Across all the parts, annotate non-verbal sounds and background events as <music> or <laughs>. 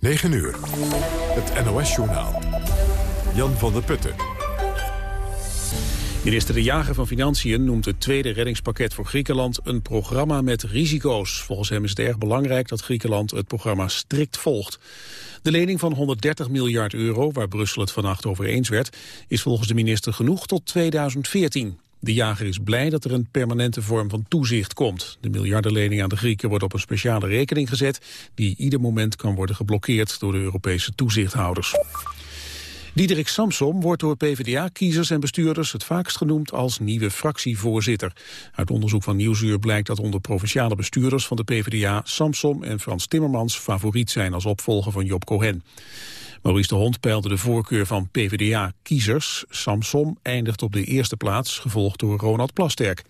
9 uur. Het NOS-journaal. Jan van der Putten. Minister De Jager van Financiën noemt het tweede reddingspakket voor Griekenland een programma met risico's. Volgens hem is het erg belangrijk dat Griekenland het programma strikt volgt. De lening van 130 miljard euro, waar Brussel het vannacht over eens werd, is volgens de minister genoeg tot 2014. De jager is blij dat er een permanente vorm van toezicht komt. De miljardenlening aan de Grieken wordt op een speciale rekening gezet... die ieder moment kan worden geblokkeerd door de Europese toezichthouders. Diederik Samsom wordt door PvdA-kiezers en bestuurders het vaakst genoemd als nieuwe fractievoorzitter. Uit onderzoek van Nieuwsuur blijkt dat onder provinciale bestuurders van de PvdA Samsom en Frans Timmermans favoriet zijn als opvolger van Job Cohen. Maurice de Hond peilde de voorkeur van PvdA-kiezers. Samsom eindigt op de eerste plaats, gevolgd door Ronald Plasterk.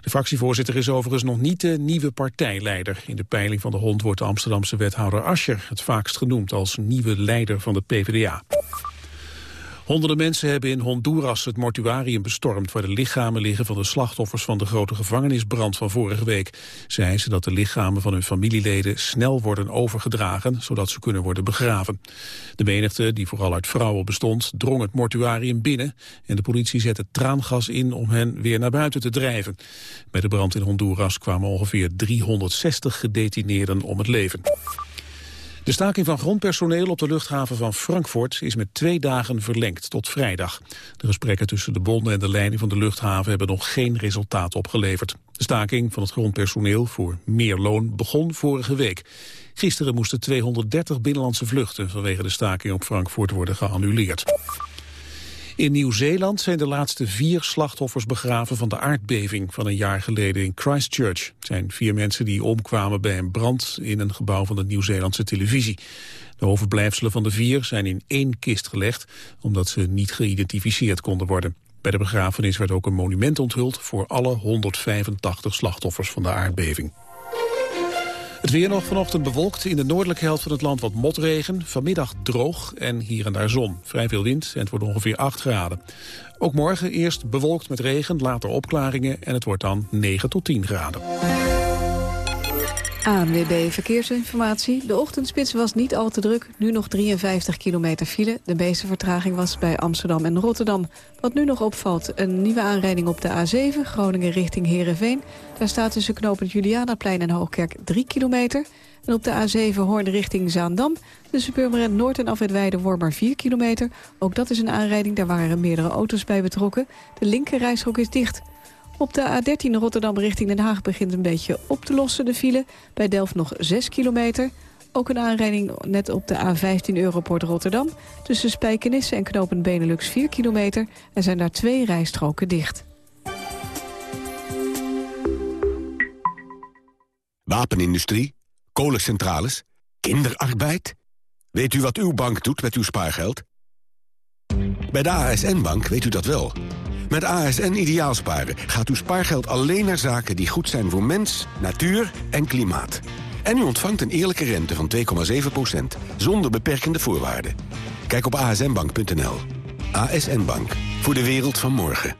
De fractievoorzitter is overigens nog niet de nieuwe partijleider. In de peiling van de Hond wordt de Amsterdamse wethouder Ascher het vaakst genoemd als nieuwe leider van de PvdA. Honderden mensen hebben in Honduras het mortuarium bestormd... waar de lichamen liggen van de slachtoffers van de grote gevangenisbrand van vorige week. Ze eisen dat de lichamen van hun familieleden snel worden overgedragen... zodat ze kunnen worden begraven. De menigte, die vooral uit vrouwen bestond, drong het mortuarium binnen... en de politie zette traangas in om hen weer naar buiten te drijven. Bij de brand in Honduras kwamen ongeveer 360 gedetineerden om het leven. De staking van grondpersoneel op de luchthaven van Frankfurt is met twee dagen verlengd tot vrijdag. De gesprekken tussen de bonden en de leiding van de luchthaven hebben nog geen resultaat opgeleverd. De staking van het grondpersoneel voor meer loon begon vorige week. Gisteren moesten 230 binnenlandse vluchten vanwege de staking op Frankfurt worden geannuleerd. In Nieuw-Zeeland zijn de laatste vier slachtoffers begraven van de aardbeving van een jaar geleden in Christchurch. Het zijn vier mensen die omkwamen bij een brand in een gebouw van de Nieuw-Zeelandse televisie. De overblijfselen van de vier zijn in één kist gelegd, omdat ze niet geïdentificeerd konden worden. Bij de begrafenis werd ook een monument onthuld voor alle 185 slachtoffers van de aardbeving. Het weer nog vanochtend bewolkt. In de noordelijke helft van het land wat motregen. Vanmiddag droog en hier en daar zon. Vrij veel wind en het wordt ongeveer 8 graden. Ook morgen eerst bewolkt met regen, later opklaringen... en het wordt dan 9 tot 10 graden. ANWB Verkeersinformatie. De ochtendspits was niet al te druk. Nu nog 53 kilometer file. De meeste vertraging was bij Amsterdam en Rotterdam. Wat nu nog opvalt, een nieuwe aanrijding op de A7... Groningen richting Heerenveen. Daar staat tussen knooppunt Julianaplein en Hoogkerk 3 kilometer. En op de A7 Hoorn richting Zaandam... tussen Purmerend Noord en Afwit Wormer 4 kilometer. Ook dat is een aanrijding, daar waren meerdere auto's bij betrokken. De linker is dicht... Op de A13 Rotterdam richting Den Haag begint een beetje op te lossen de file. Bij Delft nog 6 kilometer. Ook een aanrijding net op de A15 Europort Rotterdam. Tussen Spijkenisse en Knopen Benelux 4 kilometer. Er zijn daar twee rijstroken dicht. Wapenindustrie, kolencentrales, kinderarbeid. Weet u wat uw bank doet met uw spaargeld? Bij de ASN-bank weet u dat wel... Met ASN Ideaalsparen gaat uw spaargeld alleen naar zaken die goed zijn voor mens, natuur en klimaat. En u ontvangt een eerlijke rente van 2,7%, zonder beperkende voorwaarden. Kijk op asnbank.nl. ASN Bank, voor de wereld van morgen.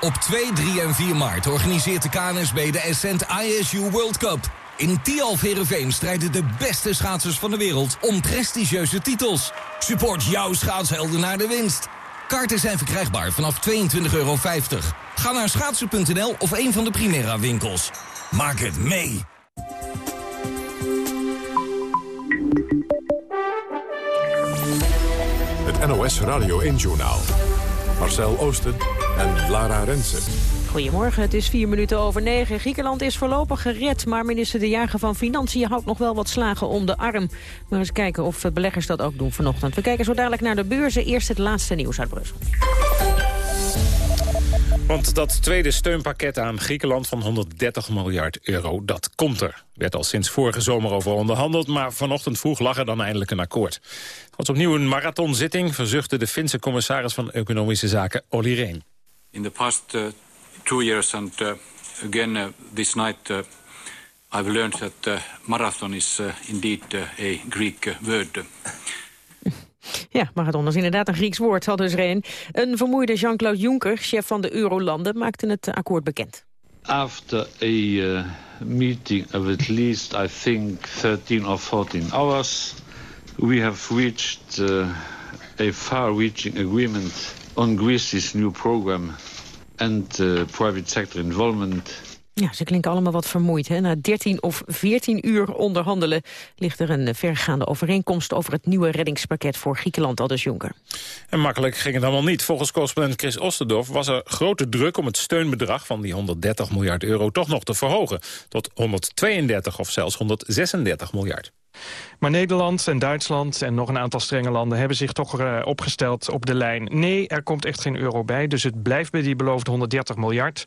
Op 2, 3 en 4 maart organiseert de KNSB de Ascent ISU World Cup. In Tialf Herenveen strijden de beste schaatsers van de wereld om prestigieuze titels. Support jouw schaatshelden naar de winst. Kaarten zijn verkrijgbaar vanaf 22,50 euro. Ga naar schaatsen.nl of een van de Primera winkels. Maak het mee! Het NOS Radio 1-journaal. Marcel Oosten en Lara Rensen. Goedemorgen, het is vier minuten over negen. Griekenland is voorlopig gered, maar minister De Jager van Financiën houdt nog wel wat slagen om de arm. Maar eens kijken of beleggers dat ook doen vanochtend. We kijken zo dadelijk naar de beurzen. Eerst het laatste nieuws uit Brussel. Want dat tweede steunpakket aan Griekenland van 130 miljard euro, dat komt er. Werd al sinds vorige zomer over onderhandeld, maar vanochtend vroeg lag er dan eindelijk een akkoord. Het was opnieuw een marathonzitting, verzuchtte de Finse commissaris van Economische Zaken, Olli Rehn. In the past uh, two years and uh, again uh, this night uh, I've learned that uh, marathon is uh, indeed a Greek word. Ja, marathon is inderdaad een Grieks woord, had dus Reen. Een vermoeide Jean-Claude Juncker, chef van de Eurolanden, maakte het akkoord bekend. After a meeting of at least, I think, 13 or 14 hours. We have reached uh, a far-reaching agreement on Greece's new program and uh, private sector involvement ja, ze klinken allemaal wat vermoeid. Hè? Na 13 of 14 uur onderhandelen ligt er een vergaande overeenkomst over het nieuwe reddingspakket voor Griekenland, aldus Juncker. En makkelijk ging het allemaal niet. Volgens correspondent Chris Osterdorf was er grote druk om het steunbedrag van die 130 miljard euro toch nog te verhogen. Tot 132 of zelfs 136 miljard. Maar Nederland en Duitsland en nog een aantal strenge landen... hebben zich toch uh, opgesteld op de lijn. Nee, er komt echt geen euro bij, dus het blijft bij die beloofde 130 miljard.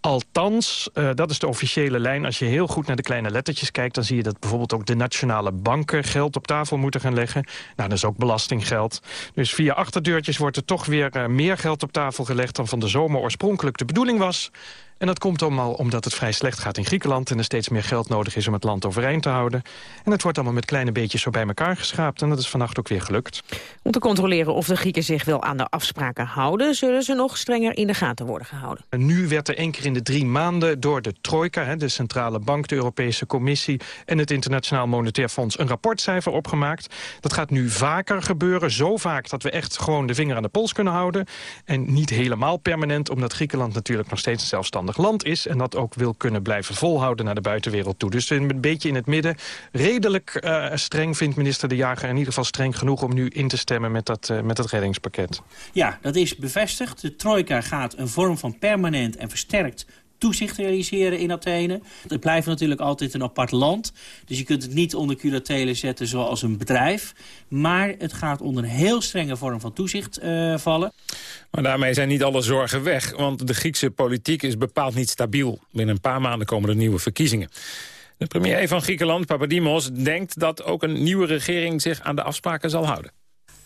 Althans, uh, dat is de officiële lijn. Als je heel goed naar de kleine lettertjes kijkt... dan zie je dat bijvoorbeeld ook de nationale banken geld op tafel moeten gaan leggen. Nou, dat is ook belastinggeld. Dus via achterdeurtjes wordt er toch weer uh, meer geld op tafel gelegd... dan van de zomer oorspronkelijk de bedoeling was... En dat komt allemaal omdat het vrij slecht gaat in Griekenland... en er steeds meer geld nodig is om het land overeind te houden. En het wordt allemaal met kleine beetjes zo bij elkaar geschraapt... en dat is vannacht ook weer gelukt. Om te controleren of de Grieken zich wel aan de afspraken houden... zullen ze nog strenger in de gaten worden gehouden. En nu werd er één keer in de drie maanden door de Trojka... de Centrale Bank, de Europese Commissie... en het Internationaal Monetair Fonds een rapportcijfer opgemaakt. Dat gaat nu vaker gebeuren, zo vaak dat we echt gewoon de vinger aan de pols kunnen houden. En niet helemaal permanent, omdat Griekenland natuurlijk nog steeds zelfstandig land is... en dat ook wil kunnen blijven volhouden naar de buitenwereld toe. Dus een beetje in het midden. Redelijk uh, streng vindt minister De Jager in ieder geval streng genoeg... om nu in te stemmen met dat, uh, met dat reddingspakket. Ja, dat is bevestigd. De trojka gaat een vorm van permanent en versterkt toezicht realiseren in Athene. Het blijft natuurlijk altijd een apart land. Dus je kunt het niet onder curatele zetten zoals een bedrijf. Maar het gaat onder een heel strenge vorm van toezicht uh, vallen. Maar daarmee zijn niet alle zorgen weg. Want de Griekse politiek is bepaald niet stabiel. Binnen een paar maanden komen er nieuwe verkiezingen. De premier van Griekenland, Papadimos, denkt dat ook een nieuwe regering zich aan de afspraken zal houden.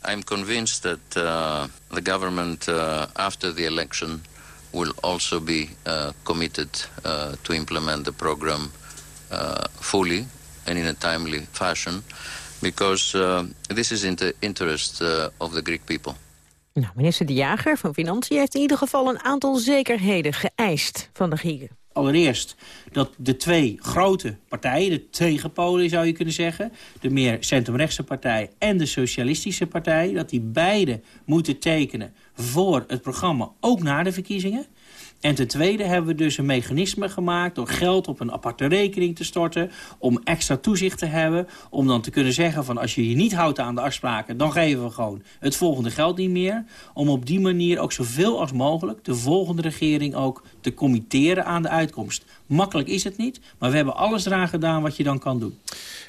I'm convinced that uh, the government uh, after the election will also be uh, committed uh, to implement the program uh, fully and in a timely fashion because this is in the interest of the Greek people. Nou, minister De Jager van Financiën heeft in ieder geval een aantal zekerheden geëist van de Grieken. Allereerst dat de twee grote partijen, de tegenpolen zou je kunnen zeggen... de meer centrumrechtse partij en de socialistische partij... dat die beide moeten tekenen voor het programma, ook na de verkiezingen. En ten tweede hebben we dus een mechanisme gemaakt... door geld op een aparte rekening te storten... om extra toezicht te hebben. Om dan te kunnen zeggen van als je je niet houdt aan de afspraken... dan geven we gewoon het volgende geld niet meer. Om op die manier ook zoveel als mogelijk... de volgende regering ook te committeren aan de uitkomst. Makkelijk is het niet, maar we hebben alles eraan gedaan wat je dan kan doen.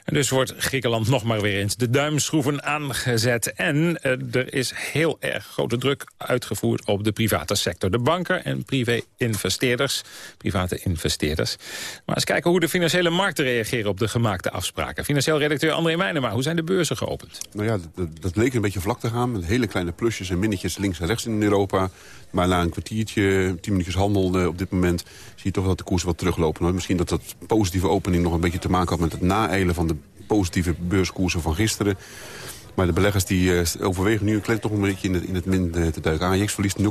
En dus wordt Griekenland nog maar weer eens de duimschroeven aangezet. En uh, er is heel erg grote druk uitgevoerd op de private sector. De banken en privé-investeerders, private investeerders. Maar eens kijken hoe de financiële markten reageren op de gemaakte afspraken. Financieel redacteur André Meijnema, hoe zijn de beurzen geopend? Nou ja, dat, dat leek een beetje vlak te gaan. Met hele kleine plusjes en minnetjes links en rechts in Europa. Maar na een kwartiertje, tien minuutjes handel uh, op dit moment... zie je toch dat de koers wat teruglopen. Misschien dat dat positieve opening nog een beetje te maken had... met het naeilen van de positieve beurskoersen van gisteren. Maar de beleggers die uh, overwegen nu een klein toch een beetje in het, in het min uh, te duiken. AJX verliest 0,3%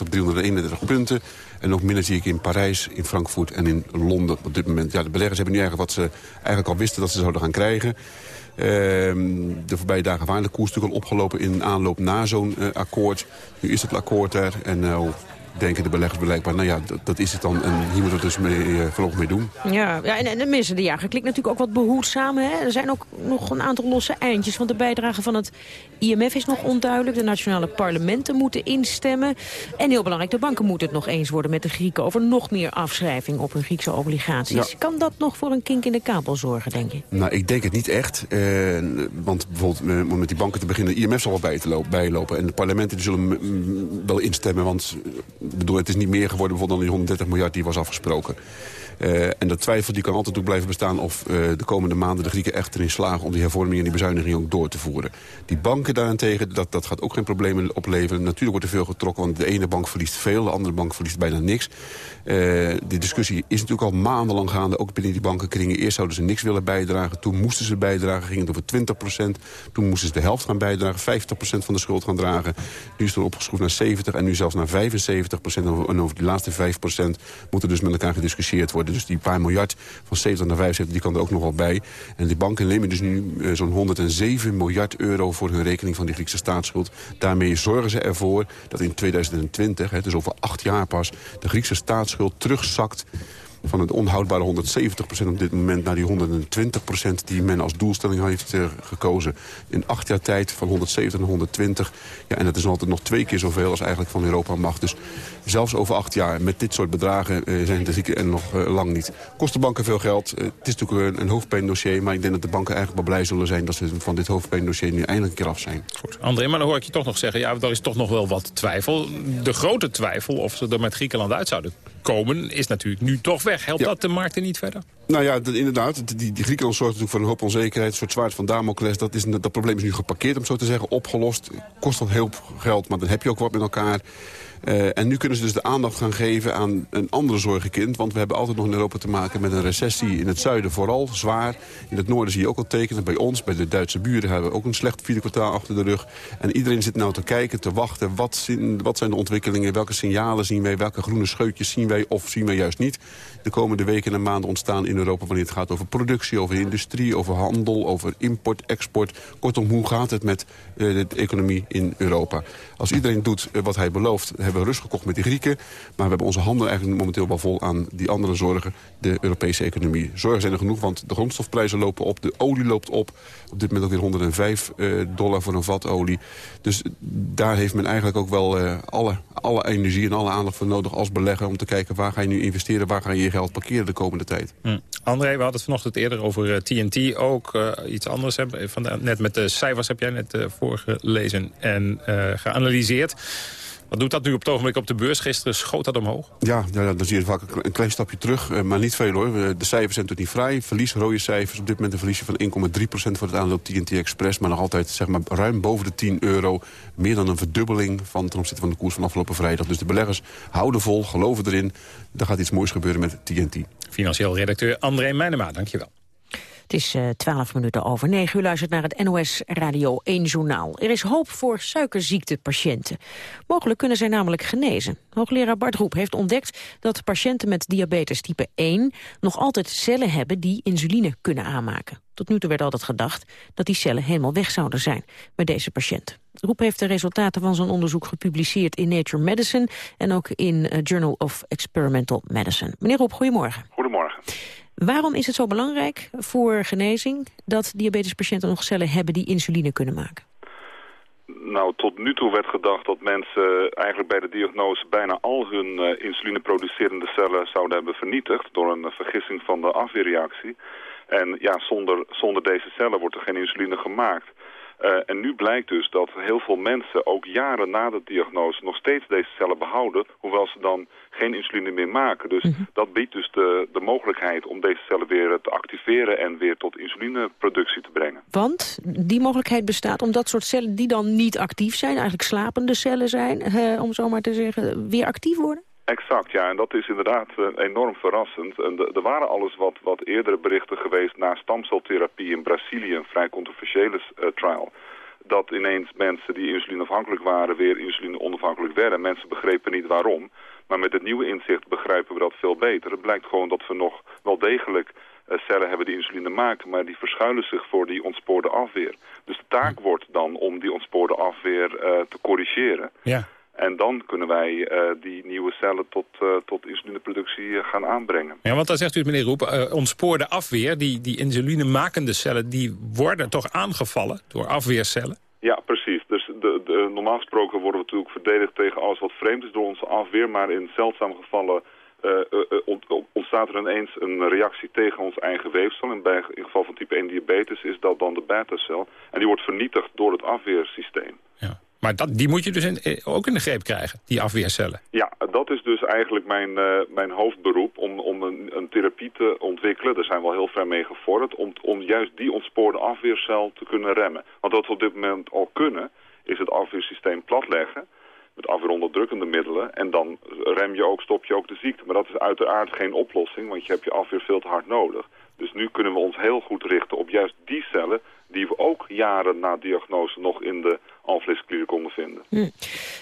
op 331 punten. En nog minder zie ik in Parijs, in Frankfurt en in Londen op dit moment. Ja, de beleggers hebben nu eigenlijk wat ze eigenlijk al wisten dat ze zouden gaan krijgen. Uh, de voorbije dagen waren de koers natuurlijk al opgelopen in aanloop na zo'n akkoord. Nu is het akkoord er en uh, denken de beleggers blijkbaar, nou ja, dat, dat, is het dan. En hier moeten we dus mee, uh, voorlopig mee doen. Ja, ja en, en de mensen de jager klinkt natuurlijk ook wat behoedzaam. Hè? Er zijn ook nog een aantal losse eindjes. Want de bijdrage van het IMF is nog onduidelijk. De nationale parlementen moeten instemmen. En heel belangrijk, de banken moeten het nog eens worden met de Grieken... over nog meer afschrijving op hun Griekse obligaties. Kan dat nog voor een kink in de kabel zorgen, denk je? Nou, ik denk het niet echt. Uh, want bijvoorbeeld om met die banken te beginnen... de IMF zal wel bij te lopen, bijlopen. En de parlementen die zullen wel instemmen. Want bedoel, het is niet meer geworden bijvoorbeeld dan die 130 miljard die was afgesproken. Uh, en dat twijfel die kan altijd ook blijven bestaan of uh, de komende maanden de Grieken echt erin slagen om die hervorming en die bezuiniging ook door te voeren. Die banken daarentegen, dat, dat gaat ook geen problemen opleveren. Natuurlijk wordt er veel getrokken, want de ene bank verliest veel, de andere bank verliest bijna niks. Uh, de discussie is natuurlijk al maandenlang gaande, ook binnen die bankenkringen. Eerst zouden ze niks willen bijdragen, toen moesten ze bijdragen, ging het over 20% Toen moesten ze de helft gaan bijdragen, 50% van de schuld gaan dragen. Nu is het opgeschroefd naar 70 en nu zelfs naar 75 70% en over die laatste 5% moet er dus met elkaar gediscussieerd worden. Dus die paar miljard van 70 naar 75, die kan er ook nog wel bij. En die banken nemen dus nu uh, zo'n 107 miljard euro voor hun rekening van die Griekse staatsschuld. Daarmee zorgen ze ervoor dat in 2020, hè, dus over acht jaar pas, de Griekse staatsschuld terugzakt van het onhoudbare 170% op dit moment naar die 120% die men als doelstelling heeft uh, gekozen. In acht jaar tijd van 170 naar 120. Ja, en dat is altijd nog twee keer zoveel als eigenlijk van Europa mag. Dus zelfs over acht jaar met dit soort bedragen uh, zijn de zieken nog uh, lang niet. Kost de banken veel geld. het is natuurlijk een, een hoofdpijndossier. Maar ik denk dat de banken eigenlijk wel blij zullen zijn dat ze van dit hoofdpijndossier nu eindelijk een keer af zijn. Goed. André, maar dan hoor ik je toch nog zeggen, ja, er is toch nog wel wat twijfel. De grote twijfel of ze er met Griekenland uit zouden komen, is natuurlijk nu toch weg. Helpt ja. dat de markten niet verder? Nou ja, inderdaad. Die, die Griekenland zorgt natuurlijk voor een hoop onzekerheid. Een soort zwaard van Damocles. Dat, is, dat probleem is nu geparkeerd, om zo te zeggen. Opgelost. Kost wat heel geld, maar dan heb je ook wat met elkaar. Uh, en nu kunnen ze dus de aandacht gaan geven aan een andere zorgenkind. Want we hebben altijd nog in Europa te maken met een recessie in het zuiden vooral. Zwaar. In het noorden zie je ook al tekenen. Bij ons, bij de Duitse buren, hebben we ook een slecht vierde kwartaal achter de rug. En iedereen zit nou te kijken, te wachten. Wat zijn de ontwikkelingen? Welke signalen zien wij? Welke groene scheutjes zien wij of zien wij juist niet? De komende weken en maanden ontstaan in Europa wanneer het gaat over productie, over industrie, over handel, over import, export. Kortom, hoe gaat het met uh, de economie in Europa? Als iedereen doet uh, wat hij belooft, hebben we rust gekocht met die Grieken. Maar we hebben onze handen eigenlijk momenteel wel vol aan die andere zorgen. De Europese economie. Zorgen zijn er genoeg, want de grondstofprijzen lopen op. De olie loopt op. Op dit moment ook weer 105 uh, dollar voor een vat olie. Dus daar heeft men eigenlijk ook wel alle, alle energie en alle aandacht voor nodig als belegger... om te kijken waar ga je nu investeren, waar ga je geld parkeren de komende tijd. Hm. André, we hadden het vanochtend eerder over TNT ook. Uh, iets anders, de, net met de cijfers heb jij net voorgelezen en geanalyseerd. Wat doet dat nu op het ogenblik op de beurs? Gisteren schoot dat omhoog? Ja, ja dan zie je vaak een klein stapje terug, uh, maar niet veel hoor. De cijfers zijn natuurlijk niet vrij. Verlies, rode cijfers. Op dit moment een verliesje van 1,3% voor het aandeel TNT Express. Maar nog altijd zeg maar, ruim boven de 10 euro. Meer dan een verdubbeling van ten opzichte van de koers van afgelopen vrijdag. Dus de beleggers houden vol, geloven erin. Er gaat iets moois gebeuren met TNT. Financieel redacteur André Meijnema, dankjewel. Het is uh, 12 minuten over 9. U luistert naar het NOS Radio 1 Journaal. Er is hoop voor suikerziektepatiënten. Mogelijk kunnen zij namelijk genezen. Hoogleraar Bart Roep heeft ontdekt dat patiënten met diabetes type 1... nog altijd cellen hebben die insuline kunnen aanmaken. Tot nu toe werd altijd gedacht dat die cellen helemaal weg zouden zijn bij deze patiënt. Roep heeft de resultaten van zijn onderzoek gepubliceerd in Nature Medicine... en ook in Journal of Experimental Medicine. Meneer Roep, goedemorgen. Goedemorgen. Waarom is het zo belangrijk voor genezing dat diabetespatiënten nog cellen hebben die insuline kunnen maken? Nou, tot nu toe werd gedacht dat mensen eigenlijk bij de diagnose bijna al hun uh, insulineproducerende cellen zouden hebben vernietigd door een uh, vergissing van de afweerreactie. En ja, zonder, zonder deze cellen wordt er geen insuline gemaakt. Uh, en nu blijkt dus dat heel veel mensen ook jaren na de diagnose nog steeds deze cellen behouden, hoewel ze dan geen insuline meer maken. Dus -hmm. dat biedt dus de, de mogelijkheid om deze cellen weer te activeren en weer tot insulineproductie te brengen. Want die mogelijkheid bestaat om dat soort cellen die dan niet actief zijn, eigenlijk slapende cellen zijn, uh, om zo maar te zeggen, weer actief worden? Exact, ja. En dat is inderdaad uh, enorm verrassend. En er waren alles wat, wat eerdere berichten geweest na stamceltherapie in Brazilië, een vrij controversiële uh, trial. Dat ineens mensen die insulineafhankelijk waren weer insuline onafhankelijk werden. Mensen begrepen niet waarom. Maar met het nieuwe inzicht begrijpen we dat veel beter. Het blijkt gewoon dat we nog wel degelijk uh, cellen hebben die insuline maken, maar die verschuilen zich voor die ontspoorde afweer. Dus de taak wordt dan om die ontspoorde afweer te corrigeren. Ja. En dan kunnen wij uh, die nieuwe cellen tot, uh, tot insulineproductie uh, gaan aanbrengen. Ja, want dan zegt u het, meneer Roep, ontspoorde afweer, die, die insulinemakende cellen, die worden toch aangevallen door afweercellen? Ja, precies. Dus de, de, normaal gesproken worden we natuurlijk verdedigd tegen alles wat vreemd is door onze afweer, maar in zeldzame gevallen ontstaat er ineens een reactie tegen ons eigen weefsel. En bij in het geval van type 1 diabetes is dat dan de beta-cel. En die wordt vernietigd door het afweersysteem. Ja. Maar dat, die moet je dus in, ook in de greep krijgen, die afweercellen. Ja, dat is dus eigenlijk mijn, uh, mijn hoofdberoep om, om een, een, therapie te ontwikkelen. Daar zijn we heel ver mee gevorderd. Om, om juist die ontspoorde afweercel te kunnen remmen. Want wat we op dit moment al kunnen, is het afweersysteem platleggen. Met afweeronderdrukkende middelen. En dan rem je ook, stop je ook de ziekte. Maar dat is uiteraard geen oplossing, want je hebt je afweer veel te hard nodig. Dus nu kunnen we ons heel goed richten op juist die cellen die we ook jaren na diagnose nog in de alvleesklier konden vinden. Hm.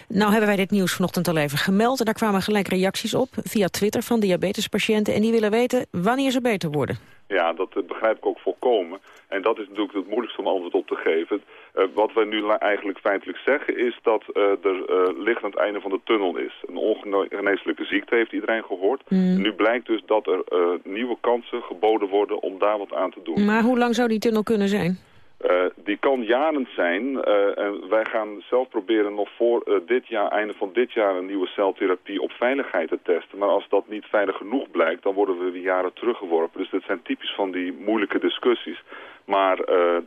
Nou hebben wij dit nieuws vanochtend al even gemeld... en daar kwamen gelijk reacties op via Twitter van diabetespatiënten... en die willen weten wanneer ze beter worden. Ja, dat eh, begrijp ik ook volkomen. En dat is natuurlijk het moeilijkste om antwoord op te geven. Uh, wat wij nu eigenlijk feitelijk zeggen is dat uh, er licht aan het einde van de tunnel is. Een ongeneeslijke ziekte heeft iedereen gehoord. Mm. Nu blijkt dus dat er nieuwe kansen geboden worden om daar wat aan te doen. Maar hoe lang zou die tunnel kunnen zijn? Uh, die kan jaren zijn uh, en wij gaan zelf proberen nog voor uh, dit jaar, einde van dit jaar een nieuwe celtherapie op veiligheid te testen. Maar als dat niet veilig genoeg blijkt, dan worden we weer jaren teruggeworpen. Dus dit zijn typisch van die moeilijke discussies. Maar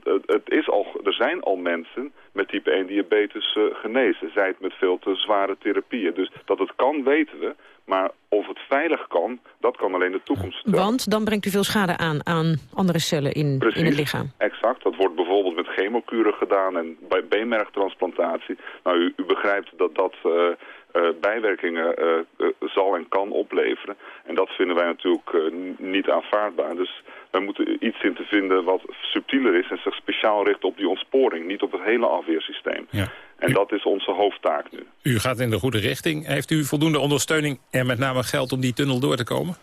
het, het, is al, er zijn al mensen met type 1 diabetes genezen. Zij het met veel te zware therapieën. Dus dat het kan weten we. Maar of het veilig kan, dat kan alleen de toekomst stellen. Want dan brengt u veel schade aan aan andere cellen in, Precies, in het lichaam. exact. Dat wordt bijvoorbeeld met chemokuren gedaan en bij beenmergtransplantatie. Nou, u, u begrijpt dat dat uh, uh, bijwerkingen uh, zal en kan opleveren. En dat vinden wij natuurlijk niet aanvaardbaar. Dus wij moeten iets in te vinden wat subtieler is en zich speciaal richt op die ontsporing. Niet op het hele afweersysteem. Ja. En dat is onze hoofdtaak nu. U gaat in de goede richting. Heeft u voldoende ondersteuning en met name geld om die tunnel door te komen?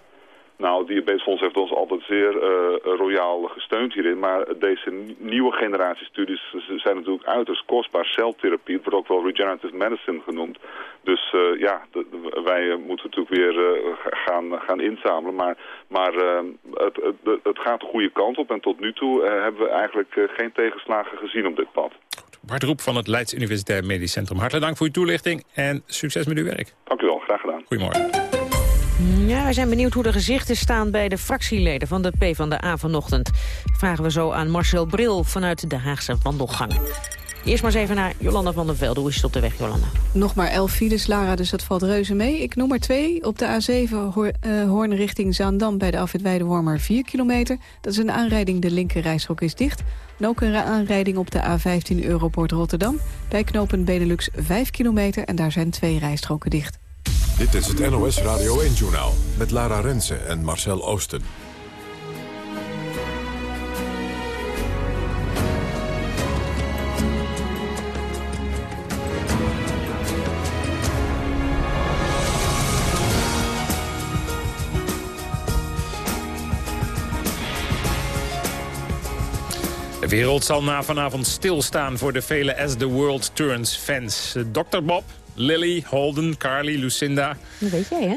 Nou, het Diabetesfonds heeft ons altijd zeer uh, royaal gesteund hierin. Maar deze nieuwe generatie studies zijn natuurlijk uiterst kostbaar. Celtherapie, het wordt ook wel regenerative medicine genoemd. Dus uh, ja, wij moeten natuurlijk weer uh, gaan, gaan inzamelen. Maar, maar het, het, het, gaat de goede kant op. En tot nu toe hebben we eigenlijk geen tegenslagen gezien op dit pad. Bart Roep van het Leids Universitair Medisch Centrum. Hartelijk dank voor uw toelichting en succes met uw werk. Dank u wel, graag gedaan. Goedemorgen. Ja, wij zijn benieuwd hoe de gezichten staan bij de fractieleden van de PvdA vanochtend. Vragen we zo aan Marcel Bril vanuit de Haagse wandelgang. Eerst maar eens even naar Jolanda van der Velde. Hoe is het op de weg, Jolanda? Nog maar elf files, Lara, dus dat valt reuze mee. Ik noem maar twee. Op de A7 Hoor, uh, Hoorn richting Zaandam bij de afwit Weidewormer 4 kilometer. Dat is een aanrijding, de linker reishok is dicht. En ook een aanrijding op de A15 Europoort Rotterdam. Bij knopen Benelux 5 kilometer en daar zijn twee rijstroken dicht. Dit is het NOS Radio 1-journaal met Lara Rensen en Marcel Oosten. De wereld zal na vanavond stilstaan voor de vele As the World Turns fans. Dr. Bob, Lily, Holden, Carly, Lucinda. Dat weet jij, hè?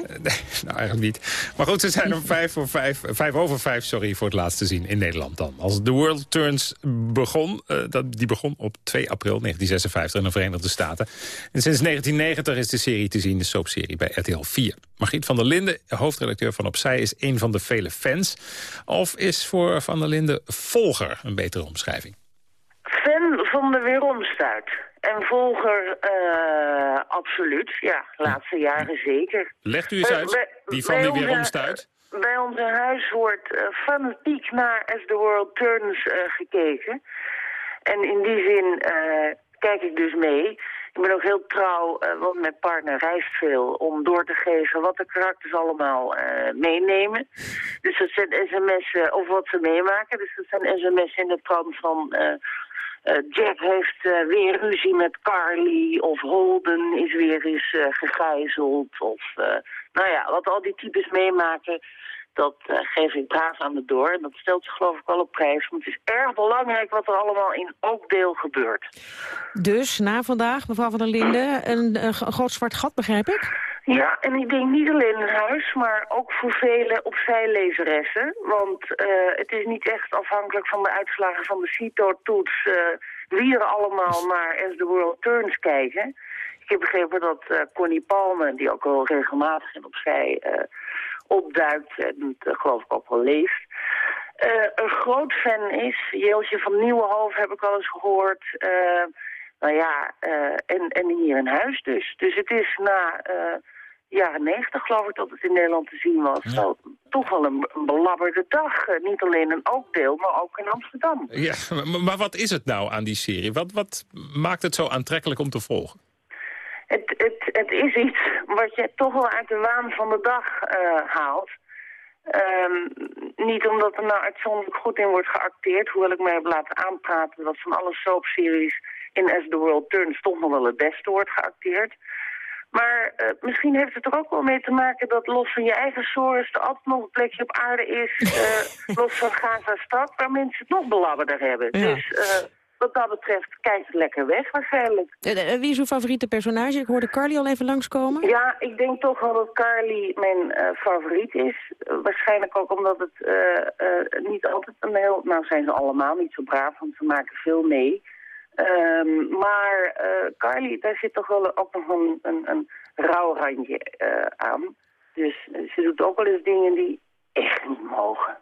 nou, eigenlijk niet. Maar goed, ze zijn om vijf, voor vijf, vijf over vijf sorry, voor het laatst te zien in Nederland dan. Als The World Turns begon, uh, dat, die begon op 2 april 1956 in de Verenigde Staten. En sinds 1990 is de serie te zien, de soapserie bij RTL 4. Margriet van der Linden, hoofdredacteur van Opzij, is een van de vele fans. Of is voor Van der Linden volger een betere omschrijving? Fan van de weeromstuit. En volger, uh, absoluut. Ja, laatste jaren zeker. Legt u eens uit, bij, die van die weeromstuit. Bij ons in huis wordt uh, fanatiek naar As the World Turns uh, gekeken. En in die zin kijk ik dus mee. Ik ben ook heel trouw, want mijn partner reist veel... om door te geven wat de karakters allemaal meenemen. Dus dat zijn sms'en, of wat ze meemaken. Dus dat zijn sms'en in de trant van... Uh, Jack heeft uh, weer ruzie met Carly of Holden is weer eens uh, gegijzeld. Of, nou ja, wat al die types meemaken, dat geef ik braaf aan de door. En dat stelt zich geloof ik wel op prijs. Want het is erg belangrijk wat er allemaal in ook deel gebeurt. Dus na vandaag, mevrouw van der Linden, een, een groot zwart gat, begrijp ik? Ja, en ik denk niet alleen in huis, maar ook voor vele opzijlezeressen. Want uh, het is niet echt afhankelijk van de uitslagen van de CITO-toets... Uh, wie er allemaal naar As the World Turns kijken. Ik heb begrepen dat uh, Connie Palme, die ook wel regelmatig in opzij opduikt... en het geloof ik ook wel leest... een groot fan is. Jeeltje van Nieuwenhoofd heb ik al eens gehoord... Nou ja, en, en hier in huis dus. Dus het is na jaren negentig geloof ik dat het in Nederland te zien was. Ja. Toch wel een, een belabberde dag. Uh, niet alleen in Ookdeel, maar ook in Amsterdam. Ja, maar, maar, wat is het nou aan die serie? Wat, wat maakt het zo aantrekkelijk om te volgen? Het, het, het is iets wat je toch wel uit de waan van de dag haalt. Ehm, niet omdat er nou uitzonderlijk goed in wordt geacteerd, hoewel ik mij heb laten aanpraten dat van alle soapseries in As the World Turns toch nog wel het beste wordt geacteerd. Maar uh, misschien heeft het er ook wel mee te maken dat los van je eigen sores er altijd nog een plekje op aarde is, uh, <laughs> los van Gaza-stad, waar mensen het nog belabberder hebben. Ja. Dus uh, wat dat betreft kijkt het lekker weg waarschijnlijk. wie is uw favoriete personage? Ik hoorde Carly al even langskomen. Ja, ik denk toch wel dat Carly mijn favoriet is. waarschijnlijk ook omdat het niet altijd een heel... Nou zijn ze allemaal niet zo braaf, want ze maken veel mee... Um, maar uh, Carly, daar zit toch wel ook nog een, een, een rauw randje uh, aan. Dus uh, ze doet ook wel eens dingen die echt niet mogen.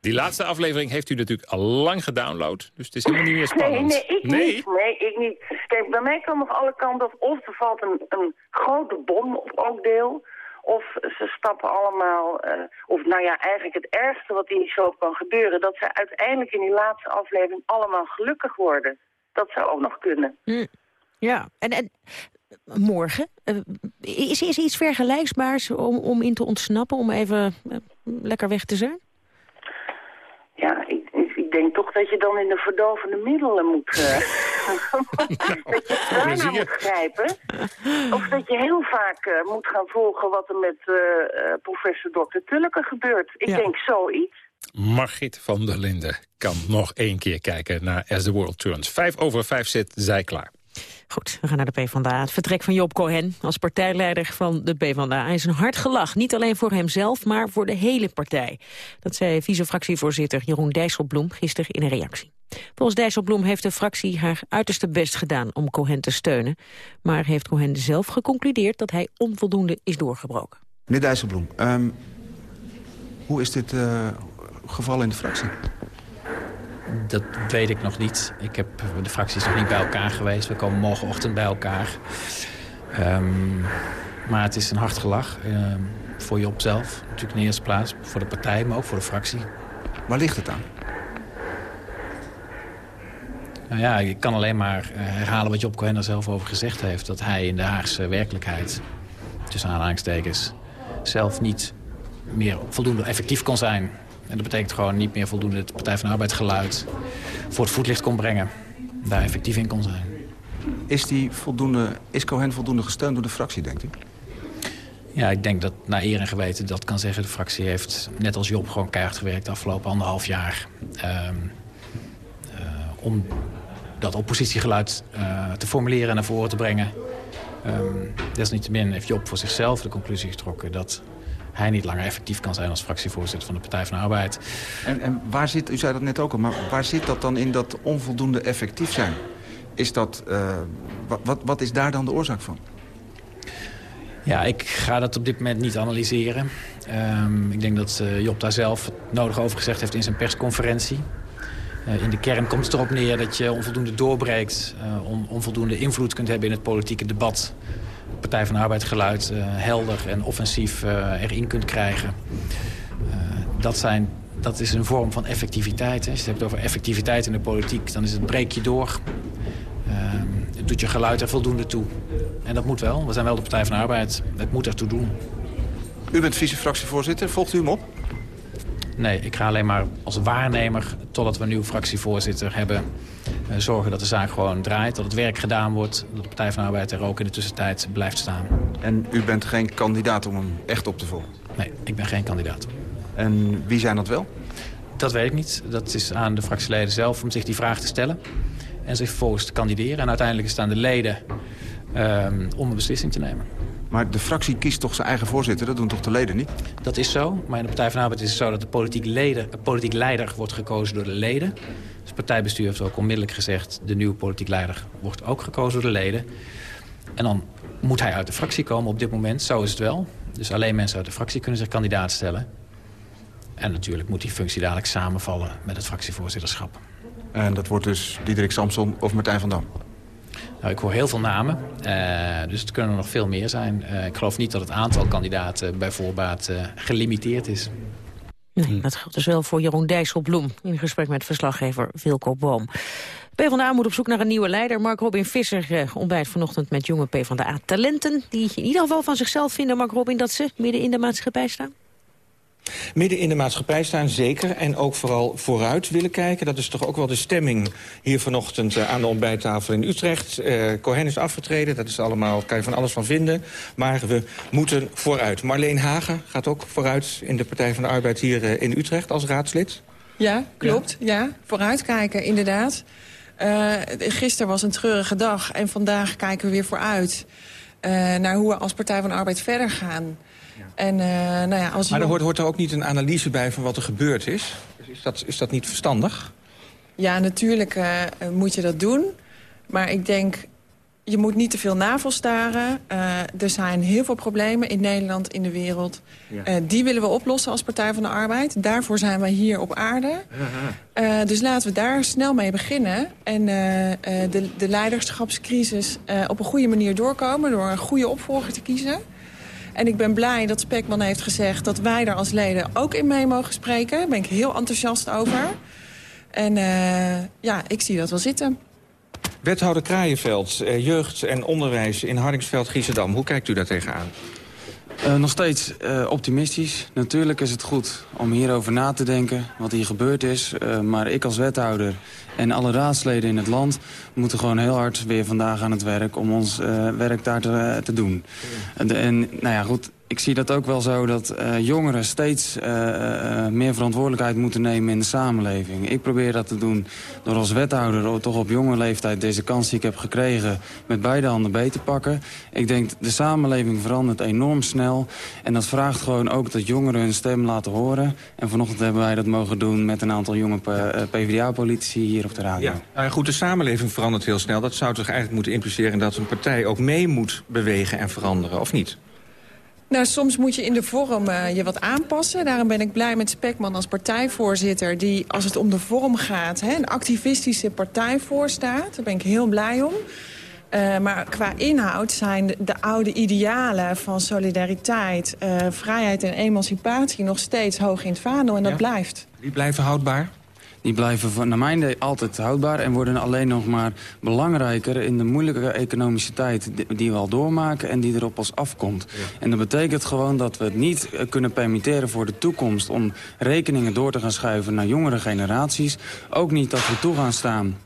Die laatste aflevering heeft u natuurlijk al lang gedownload. Dus het is helemaal niet meer spannend. Nee, nee, ik nee? niet. Nee, ik niet. Kijk, bij mij kan nog alle kanten op. Of er valt een, een grote bom op ook deel. Of ze stappen allemaal... Uh, of nou ja, eigenlijk het ergste wat in die soap kan gebeuren... dat ze uiteindelijk in die laatste aflevering allemaal gelukkig worden. Dat zou ook nog kunnen. Mm. Ja, en, en morgen? Uh, is, is iets vergelijkbaars om, om in te ontsnappen? Om even uh, lekker weg te zijn? Ja, ik, ik denk toch dat je dan in de verdovende middelen moet... Uh, <laughs> dat je daarna moet grijpen. Of dat je heel vaak uh, moet gaan volgen wat er met uh, professor Dr. Tulleke gebeurt. Ik ja. denk zoiets. Margit van der Linden kan nog één keer kijken naar As the World Turns. Vijf over vijf zit zij klaar. Goed, we gaan naar de PvdA. Het vertrek van Job Cohen als partijleider van de PvdA Hij is een hard gelach. Niet alleen voor hemzelf, maar voor de hele partij. Dat zei vice-fractievoorzitter Jeroen Dijsselbloem gisteren in een reactie. Volgens Dijsselbloem heeft de fractie haar uiterste best gedaan om Cohen te steunen. Maar heeft Cohen zelf geconcludeerd dat hij onvoldoende is doorgebroken. Meneer Dijsselbloem, um, hoe is dit uh, geval in de fractie? Dat weet ik nog niet. Ik heb, de fractie is nog niet bij elkaar geweest. We komen morgenochtend bij elkaar. Um, maar het is een hard gelach. Um, voor Job zelf, natuurlijk in de eerste plaats. Voor de partij, maar ook voor de fractie. Waar ligt het aan? Nou ja, ik kan alleen maar herhalen wat Job Cohen er zelf over gezegd heeft. Dat hij in de Haagse werkelijkheid, tussen aanhalingstekens... zelf niet meer voldoende effectief kon zijn. En dat betekent gewoon niet meer voldoende het Partij van de Arbeid geluid... voor het voetlicht kon brengen. Daar effectief in kon zijn. Is, die voldoende, is Cohen voldoende gesteund door de fractie, denkt u? Ja, ik denk dat naar eer en geweten dat kan zeggen. De fractie heeft, net als Job, gewoon keihard gewerkt de afgelopen anderhalf jaar. Um, uh, om dat oppositiegeluid uh, te formuleren en naar voren te brengen. Um, desniettemin heeft Job voor zichzelf de conclusie getrokken... dat hij niet langer effectief kan zijn als fractievoorzitter van de Partij van de Arbeid. En, en waar zit, u zei dat net ook al, maar waar zit dat dan in dat onvoldoende effectief zijn? Is dat, uh, wat, wat, wat is daar dan de oorzaak van? Ja, ik ga dat op dit moment niet analyseren. Um, ik denk dat uh, Job daar zelf het nodig over gezegd heeft in zijn persconferentie. Uh, in de kern komt het erop neer dat je onvoldoende doorbreekt... Uh, on, onvoldoende invloed kunt hebben in het politieke debat. Partij van Arbeid geluid helder en offensief erin kunt krijgen. dat, zijn, dat is een vorm van effectiviteit. Als je het hebt over effectiviteit in de politiek, dan is het breek je door. Het doet je geluid er voldoende toe. En dat moet wel. We zijn wel de Partij van Arbeid. Het moet ertoe doen. U bent vice-fractievoorzitter. Volgt u hem op? Nee, ik ga alleen maar als waarnemer, totdat we een nieuwe fractievoorzitter hebben... Uh, zorgen dat de zaak gewoon draait, dat het werk gedaan wordt... dat de Partij van de Arbeid er ook in de tussentijd blijft staan. En u bent geen kandidaat om hem echt op te volgen? Nee, ik ben geen kandidaat. En wie zijn dat wel? Dat weet ik niet. Dat is aan de fractieleden zelf om zich die vraag te stellen en zich vervolgens te kandideren. En uiteindelijk staan de leden um, om een beslissing te nemen. Maar de fractie kiest toch zijn eigen voorzitter? Dat doen toch de leden niet? Dat is zo. Maar in de Partij van Arbeid is het zo dat de politiek, leden, de politiek leider wordt gekozen door de leden. Dus het partijbestuur heeft ook onmiddellijk gezegd... de nieuwe politiek leider wordt ook gekozen door de leden. En dan moet hij uit de fractie komen op dit moment. Zo is het wel. Dus alleen mensen uit de fractie kunnen zich kandidaat stellen. En natuurlijk moet die functie dadelijk samenvallen met het fractievoorzitterschap. En dat wordt dus Diederik Samson of Martijn van Dam? Nou, ik hoor heel veel namen, uh, dus het kunnen er nog veel meer zijn. Uh, ik geloof niet dat het aantal kandidaten bij voorbaat uh, gelimiteerd is. Nee, dat geldt dus wel voor Jeroen Dijsselbloem... in gesprek met verslaggever Wilco Boom. PvdA moet op zoek naar een nieuwe leider. Mark Robin Visser ontbijt vanochtend met jonge PvdA-talenten... die in ieder geval van zichzelf vinden, Mark Robin, dat ze midden in de maatschappij staan? Midden in de maatschappij staan, zeker. En ook vooral vooruit willen kijken. Dat is toch ook wel de stemming hier vanochtend aan de ontbijttafel in Utrecht. Uh, Cohen is afgetreden, dat is allemaal, kan je van alles van vinden. Maar we moeten vooruit. Marleen Hagen gaat ook vooruit in de Partij van de Arbeid hier in Utrecht als raadslid. Ja, klopt. Ja, vooruitkijken, inderdaad. Uh, gisteren was een treurige dag en vandaag kijken we weer vooruit... Naar hoe we als Partij van de Arbeid verder gaan. En, uh, nou ja, als maar er hoort, hoort er ook niet een analyse bij van wat er gebeurd is? Is dat, is dat niet verstandig? Ja, natuurlijk moet je dat doen. Maar ik denk, je moet niet te veel navelstaren. Uh, er zijn heel veel problemen in Nederland, in de wereld. Ja. Uh, die willen we oplossen als Partij van de Arbeid. Daarvoor zijn wij hier op aarde. Uh, dus laten we daar snel mee beginnen. En de, de, leiderschapscrisis op een goede manier doorkomen... door een goede opvolger te kiezen. En ik ben blij dat Spekman heeft gezegd... dat wij daar als leden ook in mee mogen spreken. Daar ben ik heel enthousiast over. En ja, ik zie dat wel zitten. Wethouder Kraaienveld, eh, jeugd en onderwijs in Hardingsveld-Giessendam. Hoe kijkt u daar tegenaan? Uh, nog steeds uh, optimistisch. Natuurlijk is het goed om hierover na te denken, wat hier gebeurd is. Uh, maar ik als wethouder en alle raadsleden in het land... moeten gewoon heel hard weer vandaag aan het werk om ons werk daar te, te doen. En, en nou ja, goed, ik zie dat ook wel zo dat uh, jongeren steeds uh, uh, meer verantwoordelijkheid moeten nemen in de samenleving. Ik probeer dat te doen door als wethouder toch op jonge leeftijd deze kans die ik heb gekregen met beide handen beter te pakken. Ik denk de samenleving verandert enorm snel en dat vraagt gewoon ook dat jongeren hun stem laten horen. En vanochtend hebben wij dat mogen doen met een aantal jonge PvdA-politici hier op de radio. Ja, ja, goed, de samenleving verandert heel snel. Dat zou toch eigenlijk moeten impliceren dat een partij ook mee moet bewegen en veranderen, of niet? Nou, soms moet je in de vorm uh, je wat aanpassen. Daarom ben ik blij met Spekman als partijvoorzitter... die, als het om de vorm gaat, hè, een activistische partij voorstaat. Daar ben ik heel blij om. Uh, maar qua inhoud zijn de, de, oude idealen van solidariteit... Uh, vrijheid en emancipatie nog steeds hoog in het vaandel. En dat blijft. Die blijven houdbaar? Die blijven naar mijn idee altijd houdbaar... en worden alleen nog maar belangrijker in de moeilijke economische tijd... die we al doormaken en die erop als afkomt. En dat betekent gewoon dat we het niet eh, kunnen permitteren voor de toekomst... om rekeningen door te gaan schuiven naar jongere generaties. Ook niet dat we toe gaan staan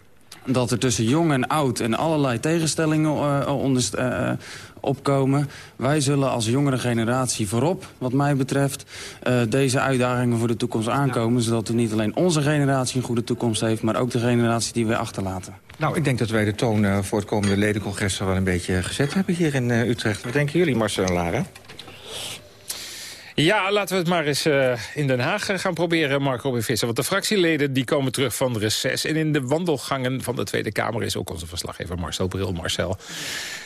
dat er tussen jong en oud en allerlei tegenstellingen uh, onder, uh, opkomen. Wij zullen als jongere generatie voorop, wat mij betreft... Uh, deze uitdagingen voor de toekomst aankomen... zodat er niet alleen onze generatie een goede toekomst heeft... maar ook de generatie die wij achterlaten. Nou, ik denk dat wij de toon voor het komende ledencongres... wel een beetje gezet hebben hier in Utrecht. Wat denken jullie, Marcel en Lara? Ja, laten we het maar eens uh, in Den Haag gaan proberen, Marco B. Visser. Want de fractieleden die komen terug van de reces. En in de wandelgangen van de Tweede Kamer is ook onze verslaggever Marcel Bril. Marcel,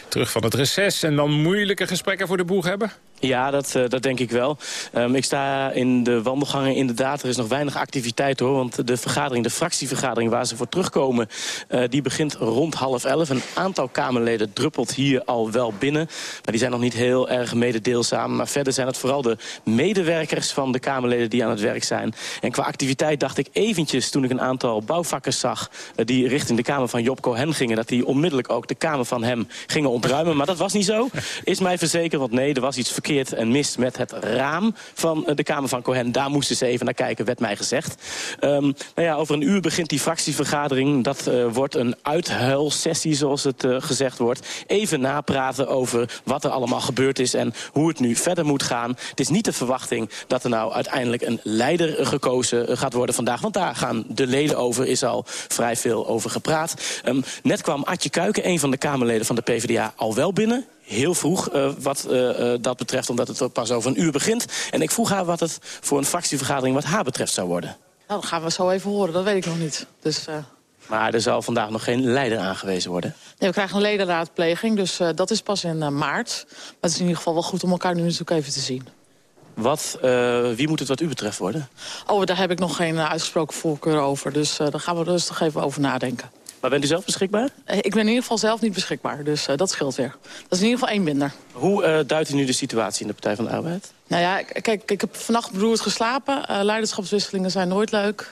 terug van het reces en dan moeilijke gesprekken voor de boeg hebben? Ja, dat, uh, dat denk ik wel. Um, ik sta in de wandelgangen inderdaad. Er is nog weinig activiteit hoor. Want de vergadering, de fractievergadering waar ze voor terugkomen... Uh, die begint rond half elf. Een aantal Kamerleden druppelt hier al wel binnen. Maar die zijn nog niet heel erg mededeelzaam. Maar verder zijn het vooral de medewerkers van de Kamerleden die aan het werk zijn. En qua activiteit dacht ik eventjes toen ik een aantal bouwvakkers zag... Uh, die richting de Kamer van Job Cohen gingen... dat die onmiddellijk ook de Kamer van hem gingen ontruimen. Maar dat was niet zo. Is mij verzekerd, want nee, er was iets verkeerd en mis met het raam van eh, de Kamer van Cohen. Daar moesten ze even naar kijken, werd mij gezegd. Um, nou ja, over een uur begint die fractievergadering. Dat uh, wordt een uithuilsessie, zoals het uh, gezegd wordt. Even napraten over wat er allemaal gebeurd is en hoe het nu verder moet gaan. Het is niet de verwachting dat er nou uiteindelijk een leider gekozen gaat worden vandaag. Want daar gaan de leden over, is al vrij veel over gepraat. Um, net kwam Adje Kuiken, een van de Kamerleden van de PvdA, al wel binnen heel vroeg uh, wat uh, dat betreft, omdat het pas over een uur begint. En ik vroeg haar wat het voor een fractievergadering wat haar betreft zou worden. Nou, dat gaan we zo even horen, dat weet ik nog niet. Dus. Maar er zal vandaag nog geen leider aangewezen worden? Nee, we krijgen een ledenraadpleging, dus dat is pas in maart. Maar het is in ieder geval wel goed om elkaar nu natuurlijk even te zien. Wat, wie moet het wat u betreft worden? Oh, daar heb ik nog geen uitgesproken voorkeur over. Dus daar gaan we rustig even over nadenken. Maar bent u zelf beschikbaar? Eh, ik ben in ieder geval zelf niet beschikbaar, dus uh, dat scheelt weer. Dat is in ieder geval één minder. Hoe uh, duidt u nu de situatie in de Partij van de Arbeid? Nou ja, kijk, ik heb vannacht beroerd geslapen. Uh, leiderschapswisselingen zijn nooit leuk.